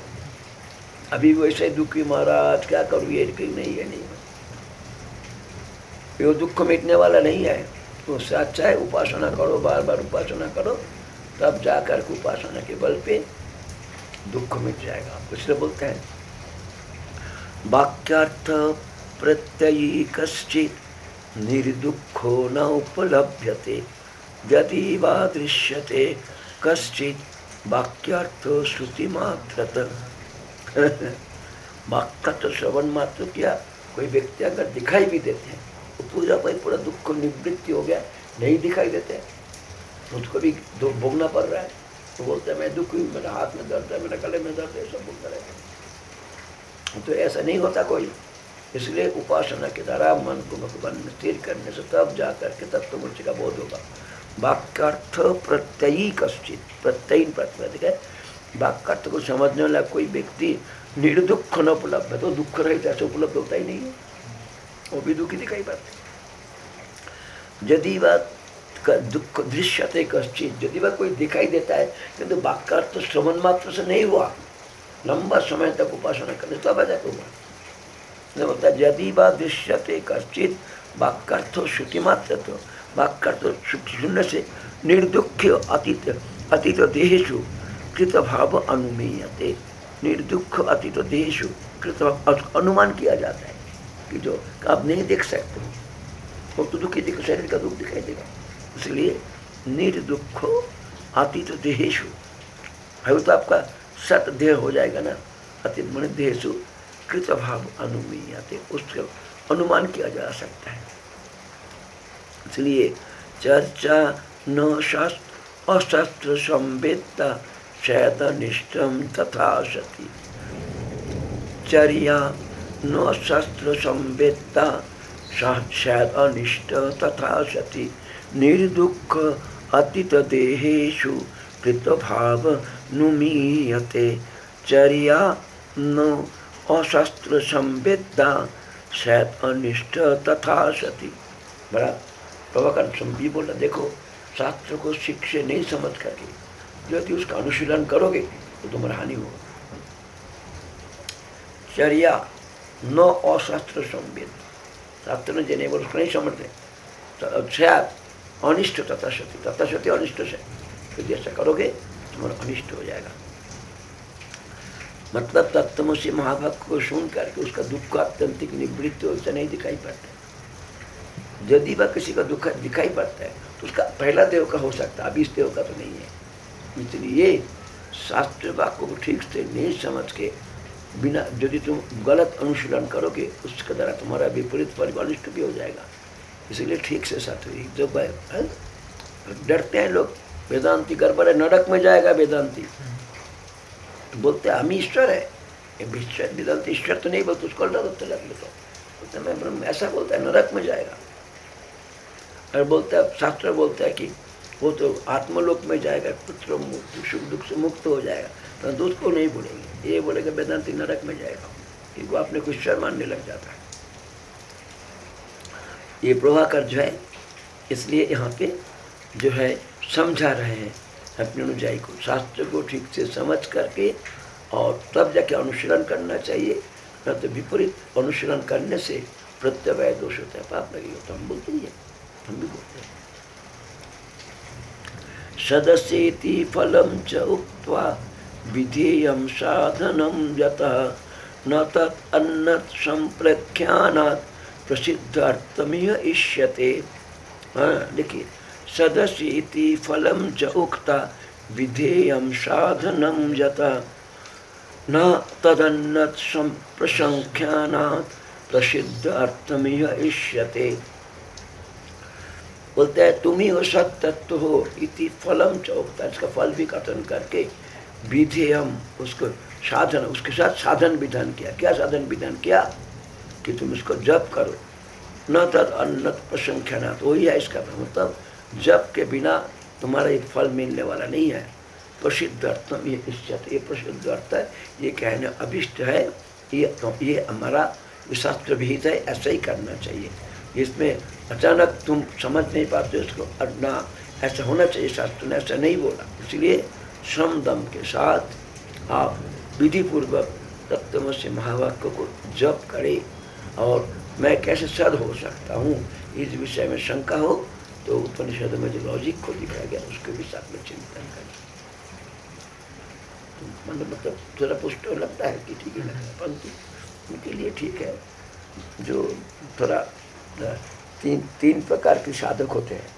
अभी वैसे दुखी महाराज क्या करूँ, ये कहीं नहीं है, नहीं ये दुख मिटने वाला नहीं है। तो उससे अच्छा है, उपासना करो बार बार उपासना करो, तब जाकर के उपासना के बल पे दुख मिट जाएगा। इसलिए बोलते हैं। वाक्यार्थ प्रत्ययी कश्चित निर्दुखो न उपलभ्यते। यदि वा दृश्यते कश्चित वाक्यार्थ श्रुति मात्रत। वाक्य तो श्रवण मात्र किया, कोई व्यक्ति अगर दिखाई भी देते हैं तो पूरा पर पूरा दुख को निवृत्ति हो गया, नहीं दिखाई देते। उसको भी दुख भोगना पड़ रहा है तो बोलते हैं, मैं दुख हुई मेरे हाथ में दर्द है, मेरे गले में दर्द है सब बोलता रहता तो ऐसा नहीं होता कोई। इसलिए उपासना के द्वारा मन को भगवान में स्थिर करने से तब जा करके तत्व मुक्ति का बोध होगा। वाक्यर्थ प्रत्ययी कश्चित, प्रत्ययी प्रतिपादिक है? वाक्यर्थ को समझने वाला कोई व्यक्ति निर्दुख न उपलब्ध है तो दुख रहित ऐसे उपलब्ध होता ही नहीं है। वो भी दुखी दिखाई पड़ते यदि वह दुख दृश्यते कश्चित, यदि वह कोई दिखाई देता है किंतु तो वाक्यर्थ श्रवण मात्र से नहीं हुआ। लंबा समय तक उपासना करने तब जाता हुआ बोलता यदि वह दृश्यते कश्चित, वाक्यर्थ श्रुति मात्र तो वाक्यर्थ सुनने से निर्दुख अतीत अतीत देहेशु कृत भाव अनुमीयते। निर्दुख अतीत देहेशु कृत अनुमान किया जाता है कि जो आप नहीं देख सकते, वो तो दुखी दिख, शरीर का दुख दिखाई देगा। इसलिए निर्दुख अतीत देहेशु है तो आपका सत देह हो जाएगा ना अतीत मन देहेशु कृत भाव अनुमीयते, उसका अनुमान किया जा सकता है। इसलिए चर्चा न शास्त्र अशास्त्र संवेदता शैतनिष्ठम तथा सती चर्या न शास्त्र संवेदता शैत अनिष्ट तथा सती निर्दुख अतीत देहेशु कृत भाव नुमीयते। चर्या, न, अशास्त्र संवेदता शैत अनिष्ट तथा सती बड़ा प्रभाकर भी बोला, देखो, शास्त्र को शिक्षे नहीं समझ करके। यदि उसका अनुशीलन करोगे तो तुम्हारा हानि होगा। चर्या, न अशास्त्र संवेद। शास्त्र ने जने बोल, उसको नहीं समझते। शायद अनिष्ट तथा सती तथा सत्य अनिष्ट से। यदि ऐसा करोगे, तुम्हारा अनिष्ट हो जाएगा। मतलब तत्वसी महाभाग को सुन करके उसका दुख का अत्यंतिक निवृत्ति हो नहीं दिखाई पड़ता। यदि वह किसी का दुख दिखाई पड़ता है तो उसका पहला देव का हो सकता है, अभी इस देव का तो नहीं है। इसलिए शास्त्र वाक्य को ठीक से नहीं समझ के, बिना, यदि तुम गलत अनुशीलन करोगे, उसके द्वारा तुम्हारा विपरीत परिवारिष्ट भी हो जाएगा। इसलिए ठीक से साथ जो डरते हैं लोग, वेदांति गड़बड़ है, नरक में जाएगा वेदांति। तो बोलते हैं, हम ईश्वर है। वेदांति ईश्वर तो नहीं बोलते, उसको लग बोलते मैं ऐसा बोलता है, नरक में जाएगा। और बोलता है, शास्त्र बोलता है कि वो तो आत्मलोक में जाएगा, पुत्र मुक्त, सुख दुख से मुक्त हो जाएगा। तो दूध को नहीं बोलेंगे। ये बोलेगा, वेदांति नरक में जाएगा। क्योंकि अपने को ईश्वर मानने लग जाता है। ये प्रभाकर जो है, इसलिए यहाँ पे जो है, समझा रहे हैं अपने अनुजाई को। शास्त्र को ठीक से समझ करके और तब जाके अनुशीलन करना चाहिए। न तो विपरीत, अनुशीलन करने से प्रत्यवय दोष होता है, पाप लगी होता। हम बोलते ही है। हम भी बोलते हैं सदस्येति फलं च उक्त्वा विधेयं साधनं यतः न तत् अन्नत् सम्प्रख्यानात् प्रसिद्धार्थमिह इष्यते। हाँ देखिए सदस्येति फलं च उक्ता विधेयं साधनं यतः न तदन्नत् सम्प्रसंख्यानात् प्रसिद्धार्थमिह इष्यते। बोलते हैं, तुम ही हो सत तत्व हो। इति फलम चौकता इसका फल भी कथन करके विधि उसको साधन, उसके साथ साधन विधान किया। क्या साधन विधान किया? कि तुम इसको जप करो। न तद अन्न प्रसंख्याना तो वही है इसका मतलब जप के बिना तुम्हारा एक फल मिलने वाला नहीं है। प्रसिद्ध अर्थम ये इच्छत ये प्रसिद्ध अर्थ है। ये कहने अभिष्ट है। ये तो ये हमारा शास्त्र विहित है। ऐसा ही करना चाहिए। इसमें अचानक तुम समझ नहीं पाते उसको ना ऐसा होना चाहिए शास्त्र ने ऐसा नहीं बोला। इसलिए श्रम दम के साथ आप विधि पूर्वक तत्व से महावाक्य को जप करें और मैं कैसे सद हो सकता हूँ इस विषय में शंका हो तो उपनिषद में जो लॉजिक को दिखाया गया उसके भी साथ में चिंतन करें। तो मतलब मतलब थोड़ा पुष्ट लगता है कि ठीक है परंतु उनके लिए ठीक है जो थोड़ा तीन तीन प्रकार के साधक होते हैं।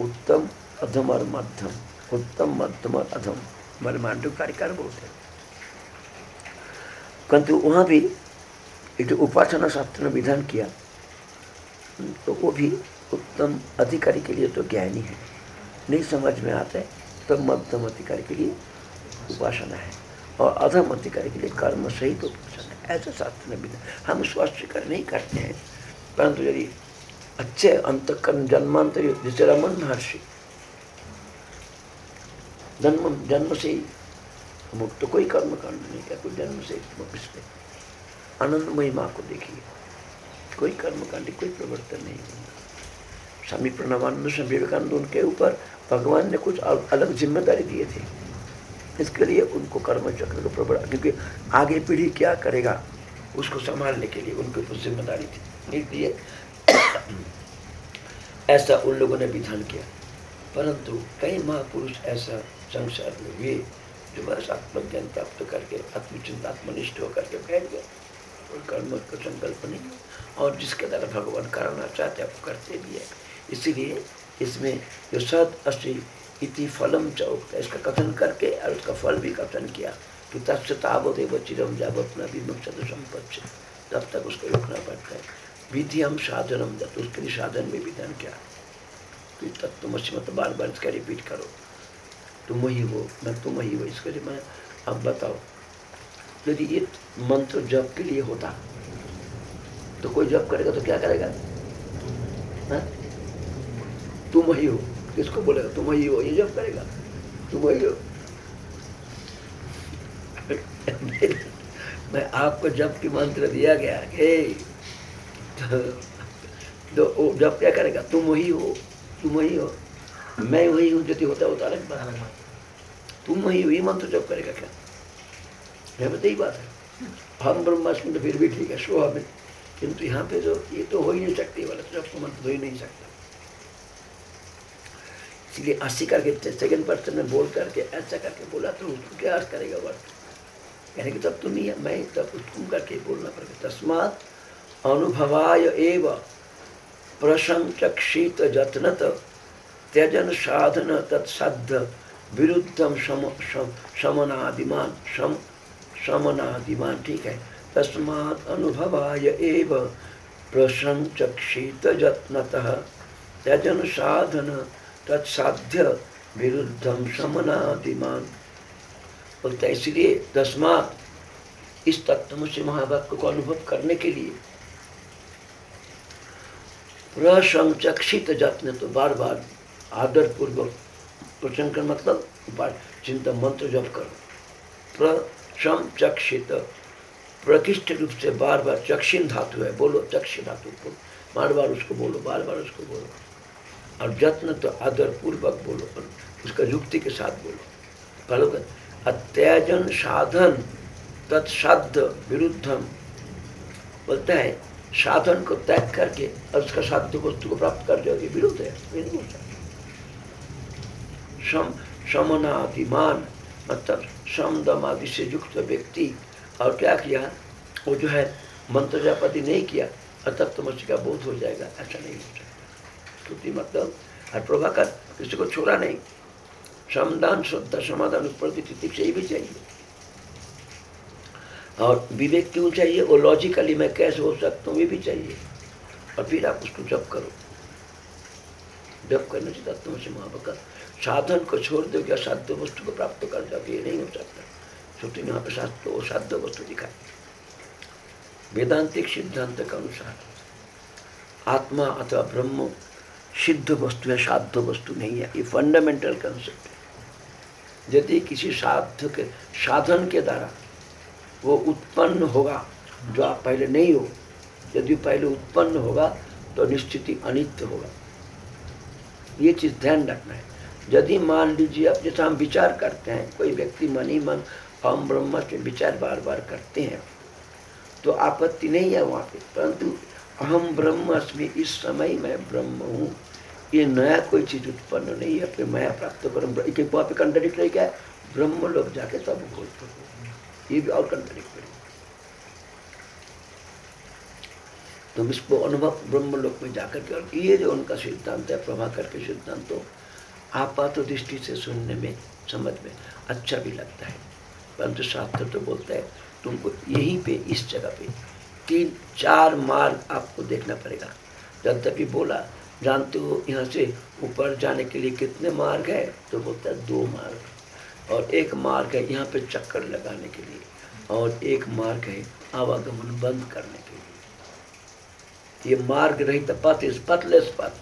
उत्तम, अधम और मध्यम। उत्तम, मध्यम और अधम। मांडव कार्यकार बोलते हैं। परंतु वहाँ भी एक जो उपासना शास्त्र ने विधान किया तो वो भी उत्तम अधिकारी के लिए तो ज्ञानी है। नहीं समझ में आता तो मध्यम अधिकारी के लिए उपासना है और अधम अधिकारी के लिए कर्म सहित तो उपासना है। ऐसा शास्त्र ने विधान हम उसको अस्वीकार नहीं करते हैं। परंतु यदि अच्छे अंतकरण, जन्मांतर जैसे रमन महर्षि। जन्म जन्म से ही मुक्त तो कोई कर्म कांड नहीं क्या, कोई जन्म से इस पे आनंदमयी माँ को देखिए। कोई कर्म कांड, कोई प्रवर्तन नहीं स्वामी प्रणवानंद, स्वामी विवेकानंद, उनके ऊपर भगवान ने कुछ अलग ज़िम्मेदारी दिए थे। इसके लिए उनको कर्म चक्र को प्रबल, क्योंकि आगे पीढ़ी क्या करेगा, उसको संभालने के लिए उनके ऊपर ज़िम्मेदारी थी। इसलिए ऐसा उन लोगों ने विधान किया। परंतु कई महापुरुष ऐसा संसार में हुए जो बस आत्मज्ञान प्राप्त करके आत्मचिंता आत्मनिष्ठ होकर के बैठ गए। और कर्म का संकल्प नहीं और जिसके द्वारा भगवान कराना चाहते हैं करते भी है। इसीलिए इसमें जो सद अस्थि इति फलम चौक इसका कथन करके और उसका फल भी कथन किया कि तत्व तावदेव चिरम जब अपना विमुक्षत संपत्ति तब तक उसको रोकना पड़ता है। हम साधनम दत्त उसके लिए साधन में विधान क्या? तो तत्व मत बार बार इसका रिपीट करो। तुम ही हो, मैं तुम ही हो, इसके लिए मैं, अब बताओ। यदि ये मंत्र जप के लिए होता तो कोई जप करेगा तो क्या करेगा? हा? तुम ही हो, किसको बोलेगा? तुम ही हो, ये जप करेगा? तुम ही हो। मैं आपको जब की मंत्र दिया गया हे तो वो जब क्या करेगा? तुम वही हो, तुम वही हो। मैं वही हूँ जो होता होता अलग बात तुम वही वही मंत्र जब करेगा क्या? मैं बता ही बात है। हम ब्रह्मास्मि तो फिर भी ठीक है शो हमें किंतु यहाँ पे जो, ये तो हो ही नहीं सकती, वाला तो जब मंत्र हो ही नहीं सकता। इसलिए अस्सी करके, सेकेंड पर्सन में बोल करके, ऐसा करके बोला तो उसको क्या अर्थ करेगा वर्त यानी कि तब तुम ही मैं तब तुम करके बोलना पड़ेगा। तस्मात अनुभवाय एव। प्रशंचक्षित जत्नत। त्यजन साधन तत्साध्य विरुद्धम सम समनादिमान सम समनादिमान ठीक है। तस्मात् अनुभवाय एव। प्रशंचक्षित जत्नतः। त्यजन साधन तत्साध्य विरुद्धम समनादिमान बोलते इसलिए तस्मात इस तत्व से महावाक्य को अनुभव करने के लिए प्रसंचक्षित जत्न तो बार बार आदर पूर्वक प्रसंग मतलब चिंता मंत्र जप करो। प्रसंचक्षित प्रकृष्ट रूप से बार बार चक्षिन धातु है, बोलो चक्ष धातु बोलो बार बार उसको बोलो, बार बार उसको बोलो। और जत्न तो आदर पूर्वक बोलो उसका युक्ति के साथ बोलो। पहले अत्याजन साधन तत्साध्य विरुद्धम, बोलते है साधन को त्याग करके और उसका साध्य वस्तु को प्राप्त कर जाओगे विरुद्ध है नहीं हो। सम समनादिमान मतलब समदम आदि से युक्त व्यक्ति और क्या किया वो जो है मंत्र जापति नहीं किया, अतः अतत्वमसी का बोध हो जाएगा, ऐसा नहीं हो सकता। स्तुति मतलब और प्रभाकर किसी को छोड़ा नहीं। समदान, श्रद्धा, समाधान प्रति से ही भी चाहिए। और विवेक क्यों चाहिए? वो लॉजिकली मैं कैसे हो सकता हूँ? ये भी चाहिए। और फिर आप उसको जब करो। जब करने तत्व से महाभका साधन को छोड़ दो क्या साध्य वस्तु को प्राप्त कर जाओगे ये नहीं हो सकता। में यहाँ पे शास्त्र वो साध्य वस्तु दिखाए वेदांतिक सिद्धांत के अनुसार, आत्मा अथवा ब्रह्म सिद्ध वस्तु है साध्य वस्तु नहीं है। ये फंडामेंटल कंसेप्ट है। यदि किसी साध्य के साधन के द्वारा वो उत्पन्न होगा। जो आप पहले नहीं हो, यदि पहले उत्पन्न होगा तो निश्चित ही अनित्य होगा। ये चीज़ ध्यान रखना है। यदि मान लीजिए, अब जैसा हम विचार करते हैं, कोई व्यक्ति मन ही मन हम ब्रह्म के विचार बार बार करते हैं तो आपत्ति नहीं है वहाँ पे। परंतु अहम ब्रह्म अस्मि, इस समय मैं ब्रह्म हूँ। ये नया कोई चीज़ उत्पन्न नहीं है, फिर माया प्राप्त करो। वहाँ पे कंट्रडिक्ट क्या है। ब्रह्म लोग जाके तब खोज करो ये भी और कंट्रडिक्ट तुम इसको अनुभव ब्रह्म लोक में जाकर के, और ये जो उनका सिद्धांत है प्रभाकर के सिद्धांत तो आपात दृष्टि से सुनने में, समझ में अच्छा भी लगता है। परंतु शास्त्र तो बोलता है, तुमको यहीं पे, इस जगह पे, तीन, चार मार्ग आपको देखना पड़ेगा। जब तक यद्यपि बोला, जानते हो यहाँ से ऊपर जाने के लिए कितने मार्ग है? तो बोलता है, दो मार्ग। और एक मार्ग है यहाँ पे चक्कर लगाने के लिए और एक मार्ग है आवागमन बंद करने के लिए। ये मार्ग रहित पथ इज़ पथलेस पथ।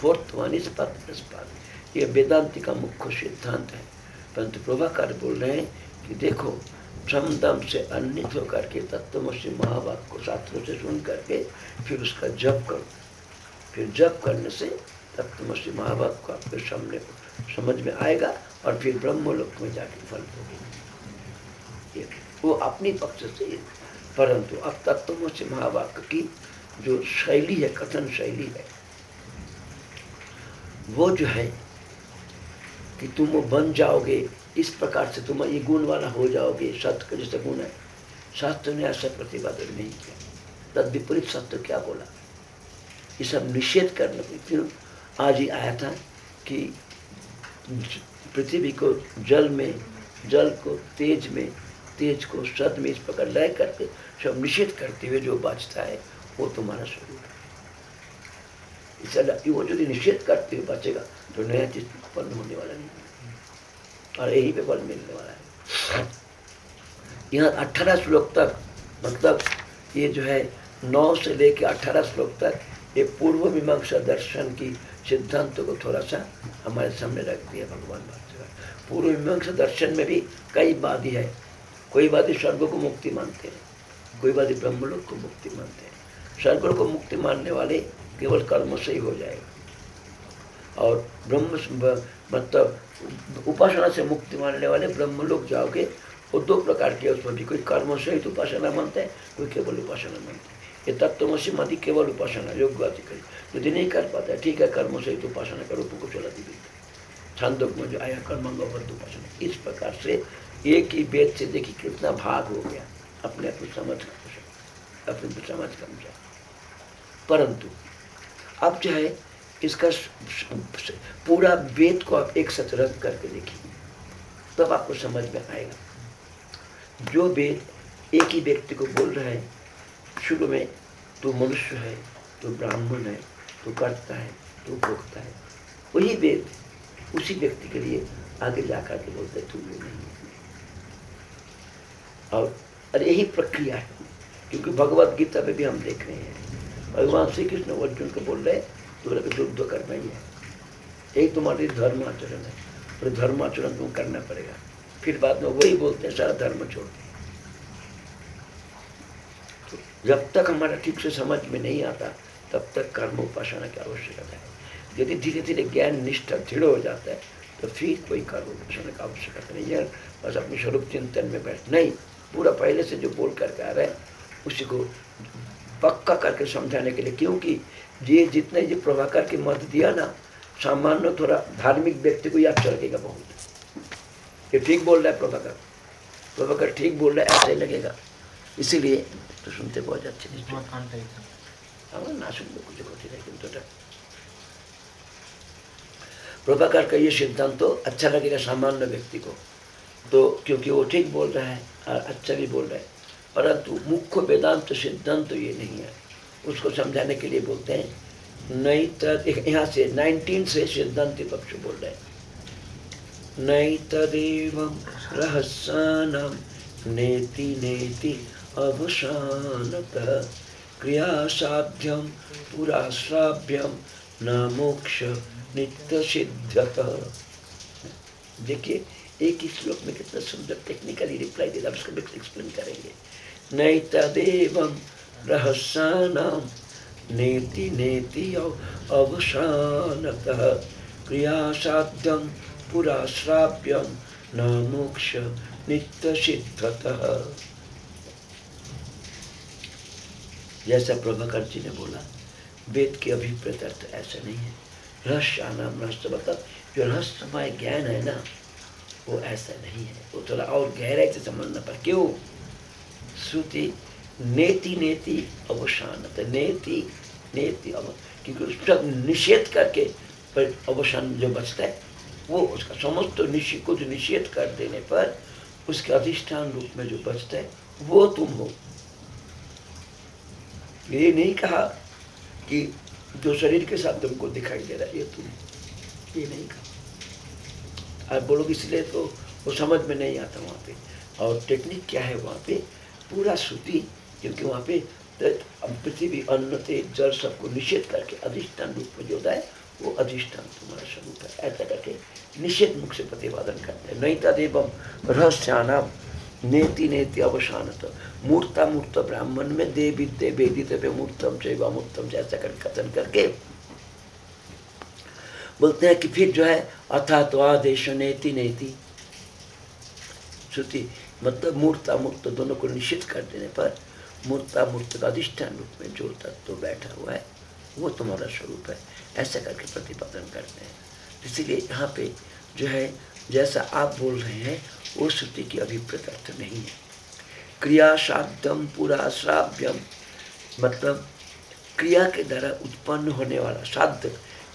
फोर्थ वन इज़ पथलेस पथ। ये वेदांति का मुख्य सिद्धांत है। परंतु प्रभाकर बोल रहे हैं कि देखो श्रमदम से अन्वित होकर के तत्वमसी महावाक को शास्त्रों से सुन करके फिर उसका जप करो। फिर जप करने से तत्वमसी महावाक को आपके सामने समझ में आएगा और फिर ब्रह्मलोक में जाके फल होगी। वो अपनी पक्ष से परंतु अब तत्वमसी महावाक्य की जो शैली है, कथन शैली है, वो जो है कि तुम बन जाओगे, इस प्रकार से तुम ये गुण वाला हो जाओगे सत्य का जैसे गुण है। शास्त्र ने ऐसा प्रतिपादन नहीं किया। तद विपरीत सत्य क्या बोला? ये सब निषेध करने को क्यों आज ही आया था कि पृथ्वी को जल में, जल को तेज में, तेज को सद में इस प्रकार लय करके सब निषेध करते हुए जो बचता है, वो तुम्हारा स्वरूप है। इसलिए वो यदि निषेध करते हुए बचेगा तो नया चीज़ उत्पन्न होने वाला नहीं और यही पे बल मिलने वाला है। यहाँ अठारह श्लोक तक मतलब ये जो है नौ से लेके अठारह श्लोक तक ये पूर्व मीमांसा दर्शन की सिद्धांतों को थोड़ा सा हमारे सामने रख दिया भगवान भाष्यकार पूर्व मीमांसा दर्शन में भी कई वादी है। कोई वादी स्वर्ग को मुक्ति मानते हैं, कोई वादी ब्रह्मलोक को मुक्ति मानते हैं। स्वर्ग को मुक्ति मानने वाले केवल कर्म से ही हो जाएगा। और ब्रह्म मतलब उपासना से मुक्ति मानने वाले ब्रह्म लोग जाओगे, वो दो प्रकार के उसमें भी कोई कर्म सहित तो उपासना मानते हैं, कोई केवल उपासना मानते हैं। ये तत्वमसी मति केवल उपासना योग्य अधिकारी यदि नहीं कर पाता है, ठीक है, कर्म सहित तो उपासना करो कुशल अधिकारी छांदोक में जो आया कर्मांगबद्ध उपासना। इस प्रकार से एक ही वेद से देखिए कितना भाग हो गया। अपने अपने समझ का अपने समझ का अनुसार परंतु, अब जो है, इसका पूरा वेद को आप एक साथ रद्द करके देखिए। तब आपको समझ में आएगा। जो वेद एक ही व्यक्ति को बोल रहा है शुरू में तो मनुष्य है तो ब्राह्मण है तो करता है तो भोगता है। वही वेद उसी व्यक्ति के लिए आगे जाकर के बोलते तुम ये नहीं और और यही प्रक्रिया है, क्योंकि भगवत गीता में भी हम देख रहे हैं। भगवान श्री कृष्ण अर्जुन को बोल रहे तुम्हारे युद्ध करना ही है यही तुम्हारी धर्म आचरण है और धर्म आचरण तुम करना पड़ेगा। फिर बाद में वही बोलते हैं, सारा धर्म छोड़ते तो जब तक हमारा ठीक से समझ में नहीं आता, तब तक कर्म उपासना की आवश्यकता है। यदि धीरे धीरे ज्ञान निष्ठा दृढ़ हो जाता है तो फिर कोई कर्म उपासना की आवश्यकता नहीं है। बस अपने स्वरूप चिंतन में बैठ, नहीं, पूरा पहले से जो बोल करके आ रहे हैं, उसी को पक्का करके समझाने के लिए, क्योंकि ये जितने जो प्रभाकर के मत दिया ना, सामान्य थोड़ा धार्मिक व्यक्ति को याद लगेगा बहुत। ये ठीक बोल रहा है प्रभाकर। प्रभाकर ठीक बोल रहा है, ऐसा लगेगा। इसीलिए तो सुनते बहुत अच्छे আমার না শুনলে कुछ ক্ষতি नहीं কিন্তু এটা प्रभाकर का ये सिद्धांत तो अच्छा लगेगा सामान्य व्यक्ति को तो क्योंकि वो ठीक बोल रहा है और अच्छा भी बोल रहा है परंतु मुख्य वेदांत सिद्धांत तो ये नहीं है उसको समझाने के लिए बोलते हैं नहीं तद यहाँ से 19 से सिद्धांत पक्ष बोल रहे हैं नहीं तदेव रहस्यानम नेति नेति अवसानतः क्रिया साध्यम पुरा श्राव्यम न मोक्ष नित्य सिद्धत देखिए, एक ही श्लोक में कितना सुंदर टेक्निकली रिप्लाई दिया उसको एक्सप्लेन करेंगे। नहीं तदेव रहस्यानाम नेति नेति अवसानतः क्रिया साध्यम पुरा श्राव्यम न मोक्ष नित्य सिद्धतः जैसा प्रभाकर जी ने बोला, वेद के अभिप्रेत अर्थ ऐसा नहीं है। रहस्य नाम रहस्य मतलब जो रहस्यमय ज्ञान है ना, वो ऐसा नहीं है। वो थोड़ा और गहराई से समझना, पर क्यों? श्रुति, नेति नेति, अवसान। नेति नेति, अव, क्योंकि उसका निषेध करके, पर अवसान जो बचता है, वो उसका समस्त निश्चय को जो निषेध कर देने पर, उसके अधिष्ठान रूप में जो बचता है, वो तुम हो। ये नहीं कहा कि जो शरीर के साथ तुमको दिखाई दे रहा है, ये तुम ये नहीं कहा। आप बोलोगे, इसलिए तो वो समझ में नहीं आता वहाँ पे। और टेक्निक क्या है वहाँ पे? पूरा श्रुति, क्योंकि वहाँ पे पृथ्वी, अन्न, तेज, जल सबको निषेध करके अधिष्ठान रूप में जो है वो अधिष्ठान तुम्हारा स्वरूप है। ऐसा करके निषेध मुख से प्रतिपादन करते हैं। नहीं तदेवम रहस्यानाम नेति नेति अवसान अवसानत। मूर्ता मूर्त ब्राह्मण में देविद्य वेदित मूर्तम चैव अमूर्तम जैसा कर कथन करके। बोलते हैं कि फिर जो है अथा तो आदेश नेति नेति। श्रुति मतलब मूर्ता मूर्त दोनों को निश्चित कर देने पर मूर्ता मूर्त का अधिष्ठान रूप में जो तत्व तो बैठा हुआ है, वो तुम्हारा स्वरूप है। ऐसा करके प्रतिपादन करते हैं। इसीलिए यहाँ पे जो है, जैसा आप बोल रहे हैं, वो श्रुति की अभिप्रत अर्थ नहीं है। क्रिया शाब्दम पूरा श्राव्यम मतलब क्रिया के द्वारा उत्पन्न होने वाला साध्य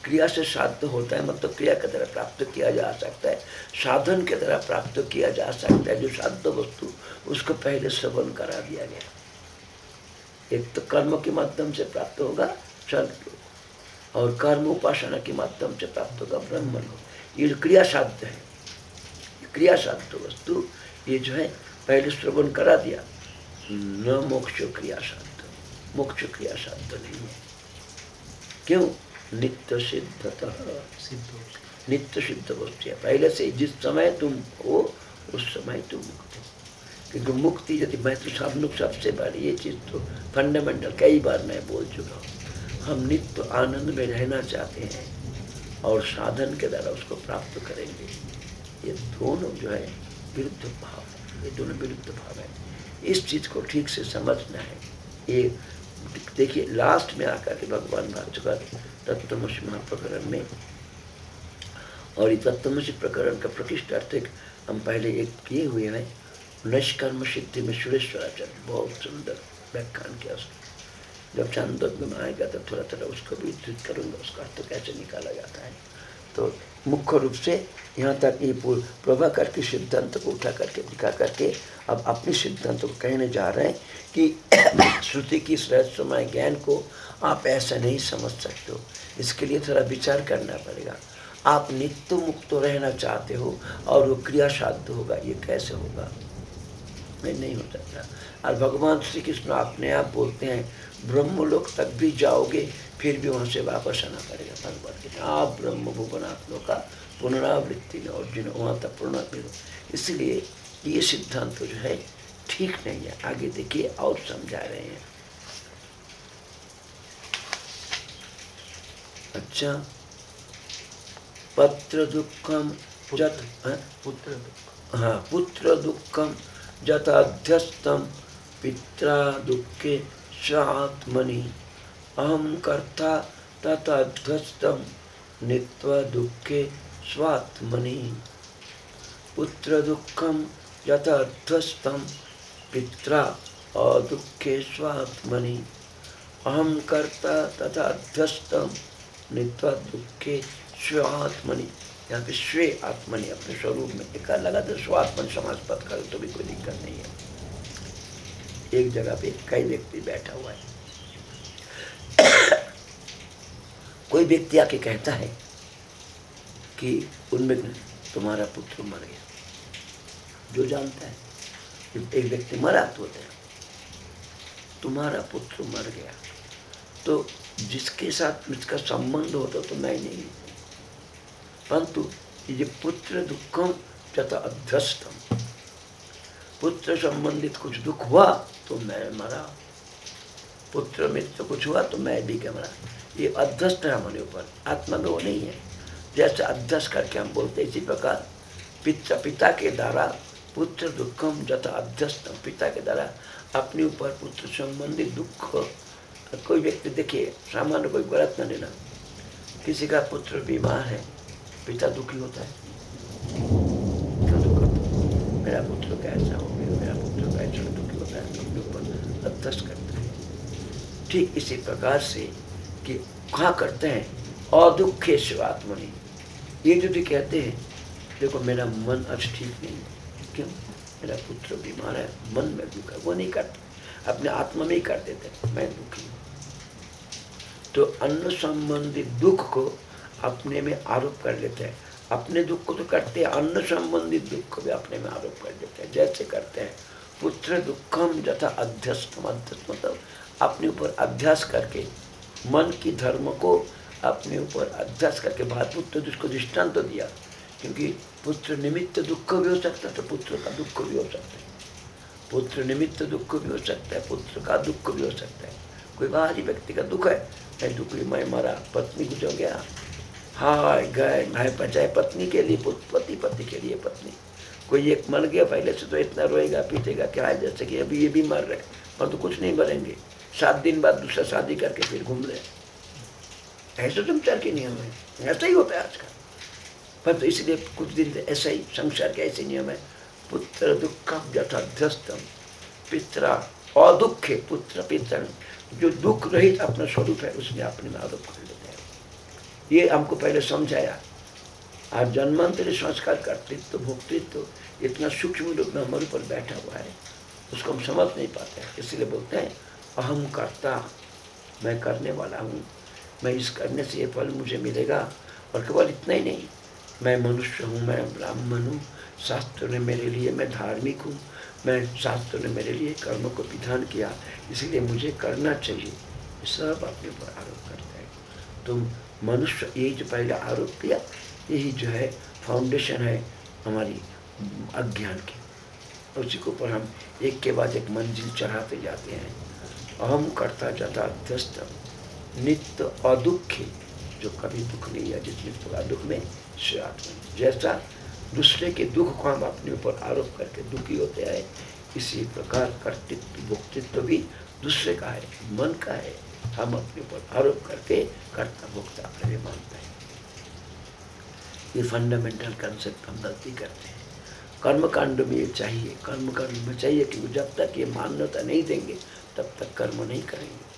क्रिया से साध्य होता है मतलब क्रिया के द्वारा प्राप्त किया जा सकता है। साधन के द्वारा प्राप्त किया जा सकता है। जो साध्य वस्तु, उसको पहले श्रवण करा दिया गया। एक तो कर्म के माध्यम से प्राप्त होगा स्वर्ग और कर्म उपासना के माध्यम से प्राप्त होगा, ब्रह्म ये क्रिया साध्य है क्रिया शांत वस्तु, ये जो है पहले श्रवण करा दिया। न मोक्ष क्रिया शांत। मोक्ष क्रिया शांत नहीं है। क्यों? नित्य सिद्धतः नित्य सिद्ध वस्तु है। पहले से जिस समय तुम हो उस समय तुम मुक्त हो। क्योंकि मुक्ति यदि मैं तो सब सबसे बड़ी ये चीज़ तो फंडामेंटल कई बार मैं बोल चुका हूँ। हम नित्य आनंद में रहना चाहते हैं और साधन के द्वारा उसको प्राप्त करेंगे। ये दोनों जो है विरुद्ध भाव। ये दोनों विरुद्ध भाव है इस चीज़ को ठीक से समझना है। ये देखिए लास्ट में आकर के भगवान भास्कर तत्वमसी महाप्रकरण में। और ये तत्वमसी प्रकरण का प्रतिष्ठ अर्थ हम पहले एक किए हुए हैं। नष्कर्म सिद्धि में सुरेश्वराचार्य, बहुत सुंदर व्याख्यान किया उसने। जब चांदोग्य में आएगा तो थोड़ा थोड़ा उसको भी उद्धृत करूँगा, उसका अर्थ कैसे निकाला जाता है? तो मुख्य रूप से यहाँ तक ये प्रभाकर के सिद्धांत को उठा करके, दिखा करके अब अपने सिद्धांत को कहने जा रहे हैं कि श्रुति की रहस्यमय ज्ञान को आप ऐसा नहीं समझ सकते हो। इसके लिए थोड़ा विचार करना पड़ेगा। आप नित्य मुक्त रहना चाहते हो और वो क्रिया साध्य होगा, ये कैसे होगा? नहीं हो सकता। और भगवान श्री कृष्ण अपने आप बोलते हैं, ब्रह्मलोक तक भी जाओगे फिर भी वहाँ से वापस आना पड़ेगा भगवान के आप ब्रह्म भुवनात्मों का पुनरावृत्ति में और जिन वहाँ तक पुनरावृत्ति इसलिए ये सिद्धांत तो जो है ठीक नहीं है। आगे देखिए और समझा रहे हैं। अच्छा। पत्र। दुखम जत पुत्र हाँ पुत्र दुखम जताध्यस्तम पिता दुखे स्वात्मनि। अहम कर्ता तथाध्यस्तम नित्वा दुखे स्वात्मनि। पुत्र दुखम यथाध्वस्तम पित्रा अदुखे स्वात्मनि। अहम कर्ता तथा ध्वस्तम नित्वा दुखे स्वात्मनि। यहाँ पे स्वे आत्मनि, अपने स्वरूप में एक लगा तो स्वात्मन समाज पद कर तो भी कोई दिक्कत नहीं है। एक जगह पे कई व्यक्ति बैठा हुआ है। कोई व्यक्ति आके कहता है कि उनमें तुम्हारा पुत्र मर गया। जो जानता है एक व्यक्ति मरा तो होता है। तुम्हारा पुत्र मर गया। तो जिसके साथ इसका संबंध होता तो मैं नहीं। परंतु ये पुत्र दुखम तथा अध्यस्तम, पुत्र संबंधित कुछ दुख हुआ तो मैं मरा। पुत्र मित्र कुछ हुआ तो मैं भी क्या मरा ये अध्यस्त है हमारे ऊपर। आत्मा में वो नहीं है। जैसे अध्यस्त करके हम बोलते इसी प्रकार, पिता पिता के द्वारा पुत्र दुखम जथा अध्यस्त। पिता के द्वारा अपने ऊपर पुत्र संबंधी दुख, कोई व्यक्ति देखिए सामान्य कोई गलत न लेना। किसी का पुत्र बीमार है, पिता दुखी होता है। क्यों दुख होता है? मेरा पुत्र कैसा हो गया, मेरा पुत्र कैसा दुखी होता है, अपने ऊपर अध्यस्त करता है। ठीक इसी प्रकार से कि कहाँ करते हैं? अदुखे शिवात्मनि। ये यदि कहते हैं, देखो मेरा मन आज ठीक नहीं है। क्यों? मेरा पुत्र बीमार है, मन में दुख है, वो नहीं करते। अपने आत्मा में ही कर देते मैं दुखी हूँ। तो अन्न संबंधी दुख को अपने में आरोप कर लेते हैं। अपने दुख को तो करते हैं, अन्न संबंधित दुख को भी अपने में आरोप कर देते हैं। जैसे करते हैं, पुत्र दुखम जथा अध्यस्त मतलब अपने ऊपर अभ्यास करके मन की धर्म को अपने ऊपर अभ्यास करके बाद पुत्र जिसको दृष्टांत तो दिया, क्योंकि पुत्र निमित्त दुख भी हो सकता है तो पुत्र का दुख भी हो सकता है। पुत्र निमित्त दुख भी हो सकता है, पुत्र का दुख भी हो सकता है। कोई बाहरी व्यक्ति का दुख है मैं दुखी मैं मरा पत्नी गुजर गया। हाय, गए, भाई बचाए पत्नी के लिए, पति पति के लिए पत्नी। कोई एक मर गया, पहले से तो इतना रोएगा पीटेगा क्या है? जैसे कि अभी ये भी मर रहे, पर तो कुछ नहीं मरेंगे। सात दिन बाद दूसरा शादी करके फिर घूम रहे ऐसे संसार के नियम है। ऐसा ही होता है आजकल। पर तो इसलिए कुछ दिन से ऐसा ही संसार के ऐसे नियम है। पुत्र दुख दुखम यथाध्यस्तम पित्रा अदुखे, पुत्र पितर जो दुख रहित अपना स्वरूप है, उसमें अपने आरोप कर लेते हैं। ये हमको पहले समझाया। आज जन्मांतरी संस्कार कर्तृत्व भोक्तृत्व इतना सूक्ष्म रूप में हमारे ऊपर बैठा हुआ है। उसको हम समझ नहीं पाते हैं। इसलिए बोलते हैं अहम करता, मैं करने वाला हूँ। मैं इस करने से ये फल मुझे मिलेगा। और केवल इतना ही नहीं, मैं मनुष्य हूँ, मैं ब्राह्मण हूँ। शास्त्र ने मेरे लिए, मैं धार्मिक हूँ। मैं शास्त्र ने मेरे लिए कर्म को विधान किया, इसलिए मुझे करना चाहिए। ये सब अपने ऊपर आरोप करते हैं। तुम मनुष्य, यही जो पहले आरोप किया, यही जो है फाउंडेशन है हमारी अज्ञान की। उसी के ऊपर हम एक के बाद एक मंजिल चढ़ाते जाते हैं। अहम करता जाता अध्यस्त नित्य अदुखी, जो कभी दुख नहीं है जिस नित्य दुख में से आत्मा जैसा दूसरे के दुख को हम अपने ऊपर आरोप करके दुखी होते हैं, इसी प्रकार कर्तृत्व, भोक्तृत्व भी दूसरे का है, मन का है। हम अपने ऊपर आरोप करके कर्ता, भोक्ता अपने मानते हैं। ये फंडामेंटल कंसेप्ट हम गलती करते हैं। कर्म कांड में ये चाहिए कर्म कांड में चाहिए कि जब तक ये मान्यता नहीं देंगे तब तक कर्म नहीं करेंगे।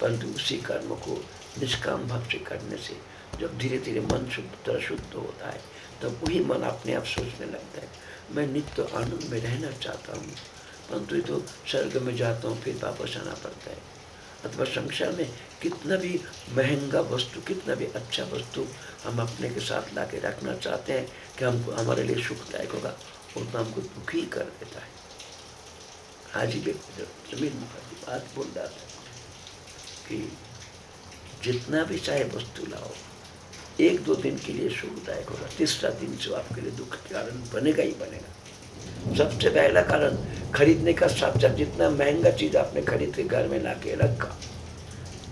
परंतु उसी कर्म को निष्काम भाव से करने से जब धीरे धीरे मन शुद्ध, तरह शुद्ध होता है, तब वही मन अपने आप सोचने लगता है। मैं नित्य आनंद में रहना चाहता हूँ, परंतु तो स्वर्ग में जाता हूँ, फिर वापस आना पड़ता है। अथवा संसार में कितना भी महँगा वस्तु, कितना भी अच्छा वस्तु हम अपने के साथ ला के रखना चाहते हैं कि हमको, हमारे लिए सुखदायक होगा तो हमको दुखी कर देता है। आज ही व्यक्ति ज़मीन मुखर्जी बात बोल रहा था कि जितना भी चाहे वस्तु लाओ, एक दो दिन के लिए सुखदायक होगा, तीसरा दिन से आपके लिए दुख के कारण बनेगा ही बनेगा। सबसे पहला कारण, खरीदने का साथ जितना महँगा चीज़ आपने खरीद के घर में ला के रखा,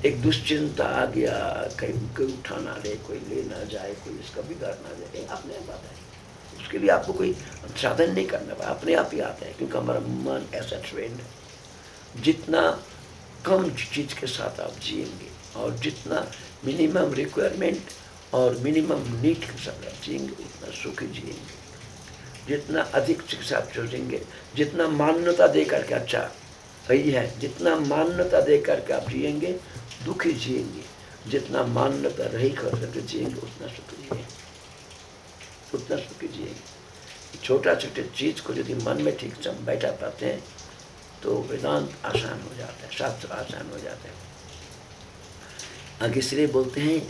एक दुश्चिंता आ गया, कहीं कोई उठाना ले, कोई ले ना जाए, कोई इसका बिगाड़ ना जाए अपने आप है। उसके लिए आपको कोई साधन नहीं करना पड़ा अपने आप ही आता है, क्योंकि हमारा मन ऐसा ट्रेंड है। जितना कम चीज़ के साथ आप जिएँगे और जितना मिनिमम रिक्वायरमेंट और मिनिमम नीड के साथ आप जिएँगे, उतना सुखी जिएँगे। जितना अधिक के साथ सोचेंगे जितना मान्यता दे करके अच्छा वही है, जितना मान्यता दे करके आप जिएँगे, दुखी जिएँगे। जितना मान्यता रही कर करके जिएँगे, उतना सुखी जिएँगे। उतना सुखी जिएँगे। छोटा छोटे चीज़ को यदि मन में ठीक से हम बैठा पाते हैं तो वेदांत आसान हो जाता है शास्त्र आसान हो जाता है आगे इसलिए बोलते हैं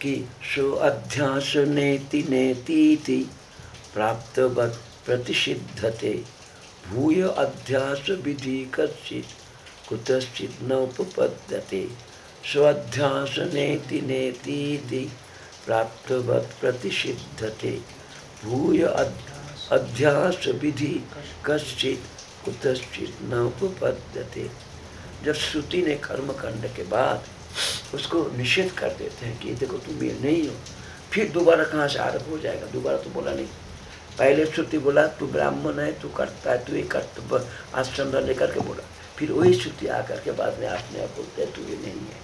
कि सो अध्यास नेति नेति प्राप्त प्रतिषिद्धते भूय अध्यास विधि कचित कुतश्चित न उपपद्यते स्वाध्यास नेति नेति प्राप्त प्रतिषिद्धते भूय अध्यास विधि कश्चित कुतश्चित न उपपद्यते जब श्रुति ने कर्म करने के बाद उसको निषेध कर देते हैं कि देखो तुम ये नहीं हो, फिर दोबारा कहाँ से आरोप हो जाएगा? दोबारा तो बोला नहीं। पहले श्रुति बोला, तू ब्राह्मण है, तू करता है, तू ये कर्तव्य आश्रम रहने करके बोला। फिर वही श्रुति आकर के बाद में आपने आप बोलते हैं, तू ये नहीं है।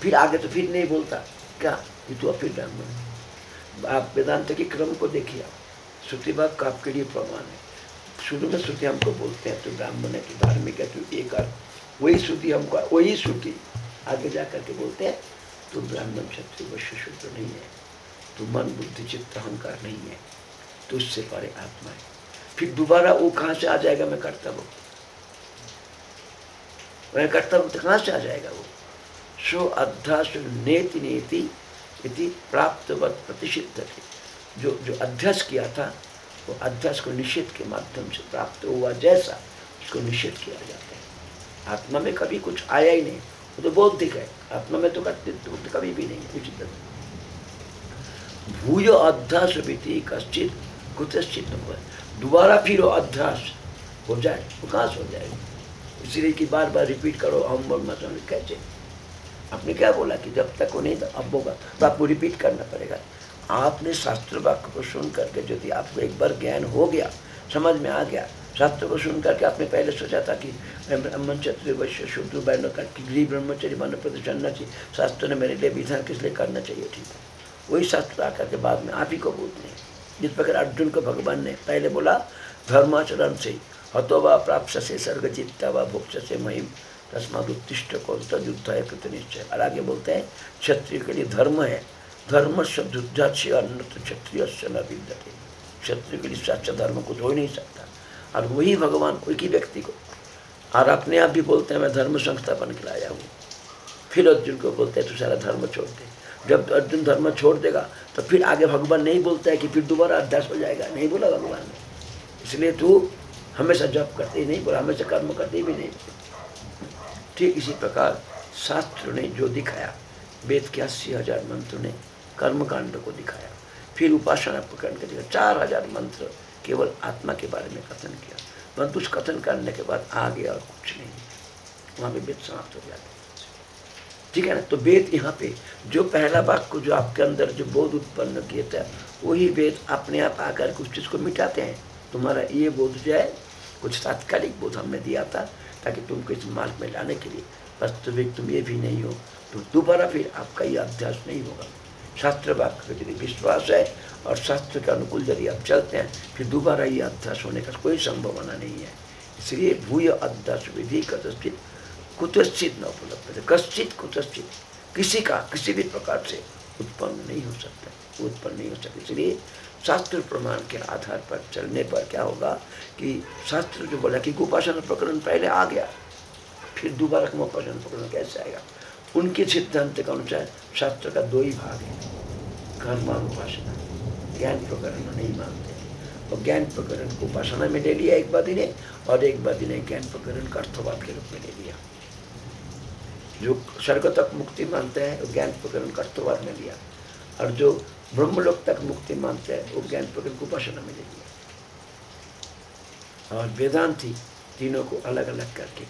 फिर आगे तो फिर नहीं बोलता। क्या? कि तू फिर ब्राह्मण आप वेदांत के क्रम को देखिए आप। श्रुति बाग का आपके लिए प्रमाण है। शुरू में श्रुति हमको बोलते हैं तो ब्राह्मण है, तू धार्मिक है, तू एक कर वही श्रुति हमको, वही श्रुति आगे जा करके बोलते हैं, तू ब्राह्मण क्षत्रिय वैश्य शूद्र नहीं है, तू मन बुद्धि चित्त अहंकार नहीं है तो उससे परे आत्मा है। फिर दोबारा वो कहाँ से आ जाएगा? मैं करता हूँ। मैं करता हूँ तो कहाँ से आ जाएगा वो? सो अध्यास नेति नेति इति प्राप्तवत प्रतिषिद्ध थे जो जो अध्यास किया था वो अध्यास को निषेध के माध्यम से प्राप्त हुआ जैसा उसको निषेध किया जाता है। आत्मा में कभी कुछ आया ही नहीं। वो तो बौद्धिक है। आत्मा में तो तो कभी भी नहीं उचित भूय अध्यास भी कश्चित, कुतश्चित हुआ दोबारा फिर वो अध्यास हो जाए, वो कहाँ हो जाएगा? इसलिए कि बार बार रिपीट करो, हम मत कैसे? आपने क्या बोला कि जब तक वो नहीं था, अब होगा। तो आपको रिपीट करना पड़ेगा। आपने शास्त्र वाक्य को सुन करके यदि आपको एक बार ज्ञान हो गया, समझ में आ गया, शास्त्र को सुन करके आपने पहले सोचा था कि ब्राह्मण क्षत्रिय वैश्य शूद्र वर्ण कर गृह ब्रह्मचर्य मन प्रतिचरना चाहिए, शास्त्र ने मेरे लिए विधान किस लिए करना चाहिए ठीक। है वही शास्त्र आकर के बाद में आप ही को बोलते हैं। जिस प्रकार अर्जुन को भगवान ने पहले बोला, धर्माचरण से हतो व प्राप्त से सर्ग चित्ता व भुक्ष से महिम तस्माद उत्तिष्ट कौत युद्ध है कृत निश्चय और आगे बोलते हैं, क्षत्रिय के लिए धर्म है धर्म तो क्षत्रिय से क्षत्रिय के लिए सच्चा धर्म कुछ हो ही नहीं सकता। और वही भगवान एक ही व्यक्ति को। और अपने आप भी बोलते हैं, मैं धर्म संस्थापन के लाया हूँ। फिर अर्जुन को बोलते हैं, तू सारा धर्म छोड़ दे। जब अर्जुन धर्म छोड़ देगा तो फिर आगे भगवान नहीं बोलता है कि फिर दोबारा अध्यास हो जाएगा। नहीं बोला भगवान ने। इसलिए तू हमेशा जप करते ही नहीं बोला, हमेशा कर्म करते भी नहीं। ठीक इसी प्रकार शास्त्र ने जो दिखाया, वेद के अस्सी हज़ार मंत्र ने कर्मकांड को दिखाया। फिर उपासना प्रकरण के दिखाया चार हज़ार मंत्र केवल आत्मा के बारे में कथन किया। परंतु उस कथन करने के बाद आ गया और कुछ नहीं। वहाँ पे वेद समाप्त हो जाते ठीक है ना? तो वेद यहाँ पे, जो पहला वाक्य जो आपके अंदर जो बोध उत्पन्न किए थे वही वेद अपने आप आकर के उस चीज़ को मिटाते हैं। तुम्हारा ये बोध जो है, कुछ तात्कालिक बोध हमने दिया था, ताकि तुमको इस मार्ग में लाने के लिए। वास्तविक तुम ये भी नहीं हो तो दोबारा फिर आपका ये अभ्यास नहीं होगा। शास्त्र वाक्य का यदि विश्वास है और शास्त्र के अनुकूल यदि आप चलते हैं, फिर दोबारा ये अभ्यास होने का कोई संभावना नहीं है। इसलिए भूय अभ्यास विधि कथित कुतश्चित न उपलब्ध कश्चित, कुतश्चित, किसी का, किसी भी प्रकार से उत्पन्न नहीं हो सकता उत्पन्न नहीं हो सकता। इसलिए शास्त्र प्रमाण के आधार पर चलने पर क्या होगा कि शास्त्र जो बोला कि गोपासन प्रकरण पहले आ गया, फिर दोबारा गोपासन प्रकरण कैसे आएगा? उनके सिद्धांत के अनुसार शास्त्र का दो ही भाग है। कर्मानुपासना ज्ञान प्रकरण नहीं मानते। और ज्ञान प्रकरण को उपासना में ले लिया एक बादी ने और एक बादी ने ज्ञान प्रकरण का अर्थवाद के रूप में ले लिया। जो स्वर्ग तक मुक्ति मानते हैं, वो ज्ञान प्रकरण का अर्थवाद में लिया। और जो ब्रह्मलोक तक मुक्ति मानते हैं, वो ज्ञान प्रकरण को उपासना में ले लिया। और वेदांति तीनों को अलग अलग करके।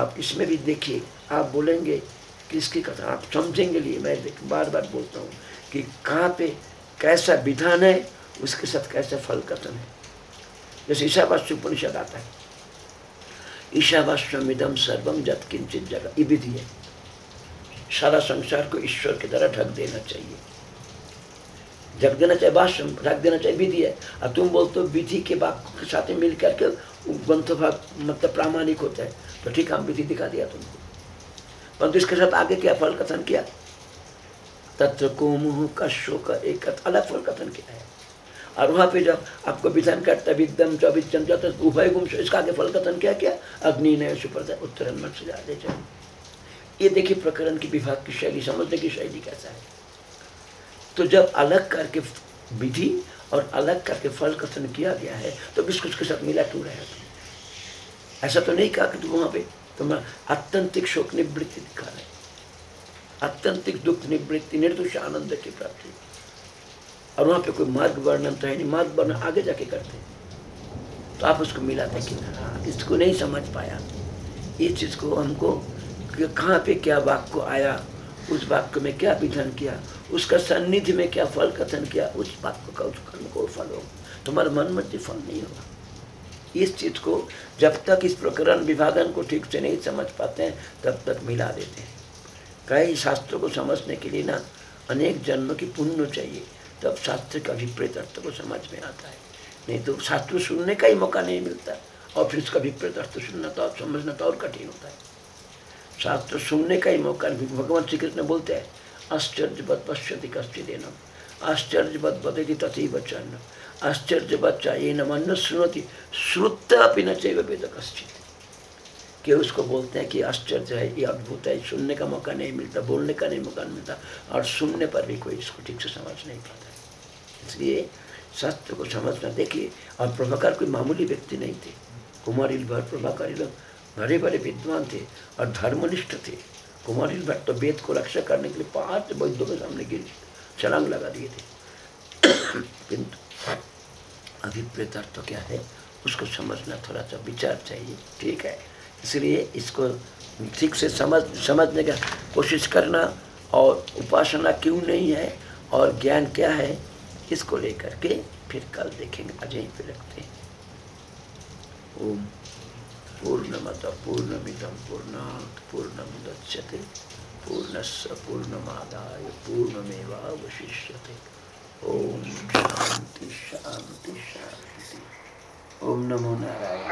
आप इसमें भी देखिए, आप बोलेंगे किसकी कथा? आप समझेंगे लिए मैं बार बार बोलता हूँ कि कहाँ पे कैसा विधान है, उसके साथ कैसा फल कथन है। जैसे ईशावास्य उपनिषद आता है। ईशावास्यमिदम सर्वम जत किंचित जगह ये विधि है। सारा संसार को ईश्वर की तरह ढक देना चाहिए। ढक देना चाहिए भाष्य ढक देना चाहिए विधि है। और तुम बोलते हो विधि के वाक्य के साथ मिल करके ग्रंथ भाग मतलब प्रामाणिक होता है। तो ठीक हम विधि दिखा दिया तुमको। परंतु इसके साथ आगे क्या फल कथन किया? तत्र कोमुह कशो का एक अलग फल कथन किया है। और वहाँ पे जब आपको विधान करता विद्यम चौविचम तो उभय गुम, इसका आगे फल कथन क्या किया? अग्नि नय सुपर उत्तरन मन से चाहिए ये देखिए प्रकरण की विभाग की शैली, समझने की शैली कैसा है। तो जब अलग करके विधि और अलग करके फल कथन किया गया है तो बिस्कुट के साथ मिला क्यों रहे ऐसा तो नहीं कहा कि तुम वहाँ पे अत्यंतिक शोक निवृत्ति दिखा रहे अत्यंतिक दुख निवृत्ति निर्दोष आनंद की प्राप्ति और वहाँ पे कोई मार्ग वर्णन तो है नहीं मार्ग वर्णन आगे जाके करते तो आप उसको मिलाते कि इसको नहीं समझ पाया इस चीज़ को हमको कहाँ पे क्या वाक्य आया उस वाक्य में क्या विधान किया उसका सन्निधि में क्या फल कथन किया उस वाक्य का उस कर्म को फल होगा तुम्हारा मन मर्ज़ी फल नहीं होगा इस चीज़ को जब तक इस प्रकरण विभाजन को ठीक से नहीं समझ पाते हैं, तब तक मिला देते हैं। कई शास्त्रों को समझने के लिए ना अनेक जन्म की पुण्य चाहिए, तब शास्त्र का विपरीत अर्थ को समझ में आता है। नहीं तो शास्त्र सुनने का ही मौका नहीं मिलता, और फिर उसका विपरीत अर्थ सुनना तो समझना तो और कठिन होता है। शास्त्र सुनने का ही मौका भगवान श्री कृष्ण बोलते हैं, आश्चर्यवत पश्यति कश्चिदेनम आश्चर्यवत बदति तथी वचन आश्चर्यवत चाहिए न मन सुनती श्रुत अपनी न चैव वेद कश्चित। कि उसको बोलते हैं कि आश्चर्य है, ये अद्भुत है, सुनने का मौका नहीं मिलता, बोलने का नहीं मौका मिलता, और सुनने पर भी कोई इसको ठीक से समझ नहीं पाता। इसलिए शास्त्र को समझना, देखिए, और प्रभाकर कोई मामूली व्यक्ति नहीं थे। कुमारिल भट्ट प्रभाकर लोग बड़े बड़े विद्वान थे और धर्मनिष्ठ थे। कुमारिल भट्ट तो वेद को रक्षा करने के लिए पाँच वैद्यों के सामने गिर, छलांग लगा दिए थे। किंतु अभिप्रेत अर्थ क्या है, उसको समझना थोड़ा सा विचार चाहिए, ठीक है? इसलिए इसको ठीक से समझ, समझने का कोशिश करना और उपासना क्यों नहीं है और ज्ञान क्या है, इसको लेकर के फिर कल देखेंगे आज यहीं पे रखते हैं। ओम। पूर्ण मत पूर्णमत पूर्णमिदम पूर्णात् पूर्णमुदच्यते पूर्णस्य पूर्णमादाय पूर्णमेवावशिष्यते। ओम शांति शांति शांति। ओम नमो नारायण।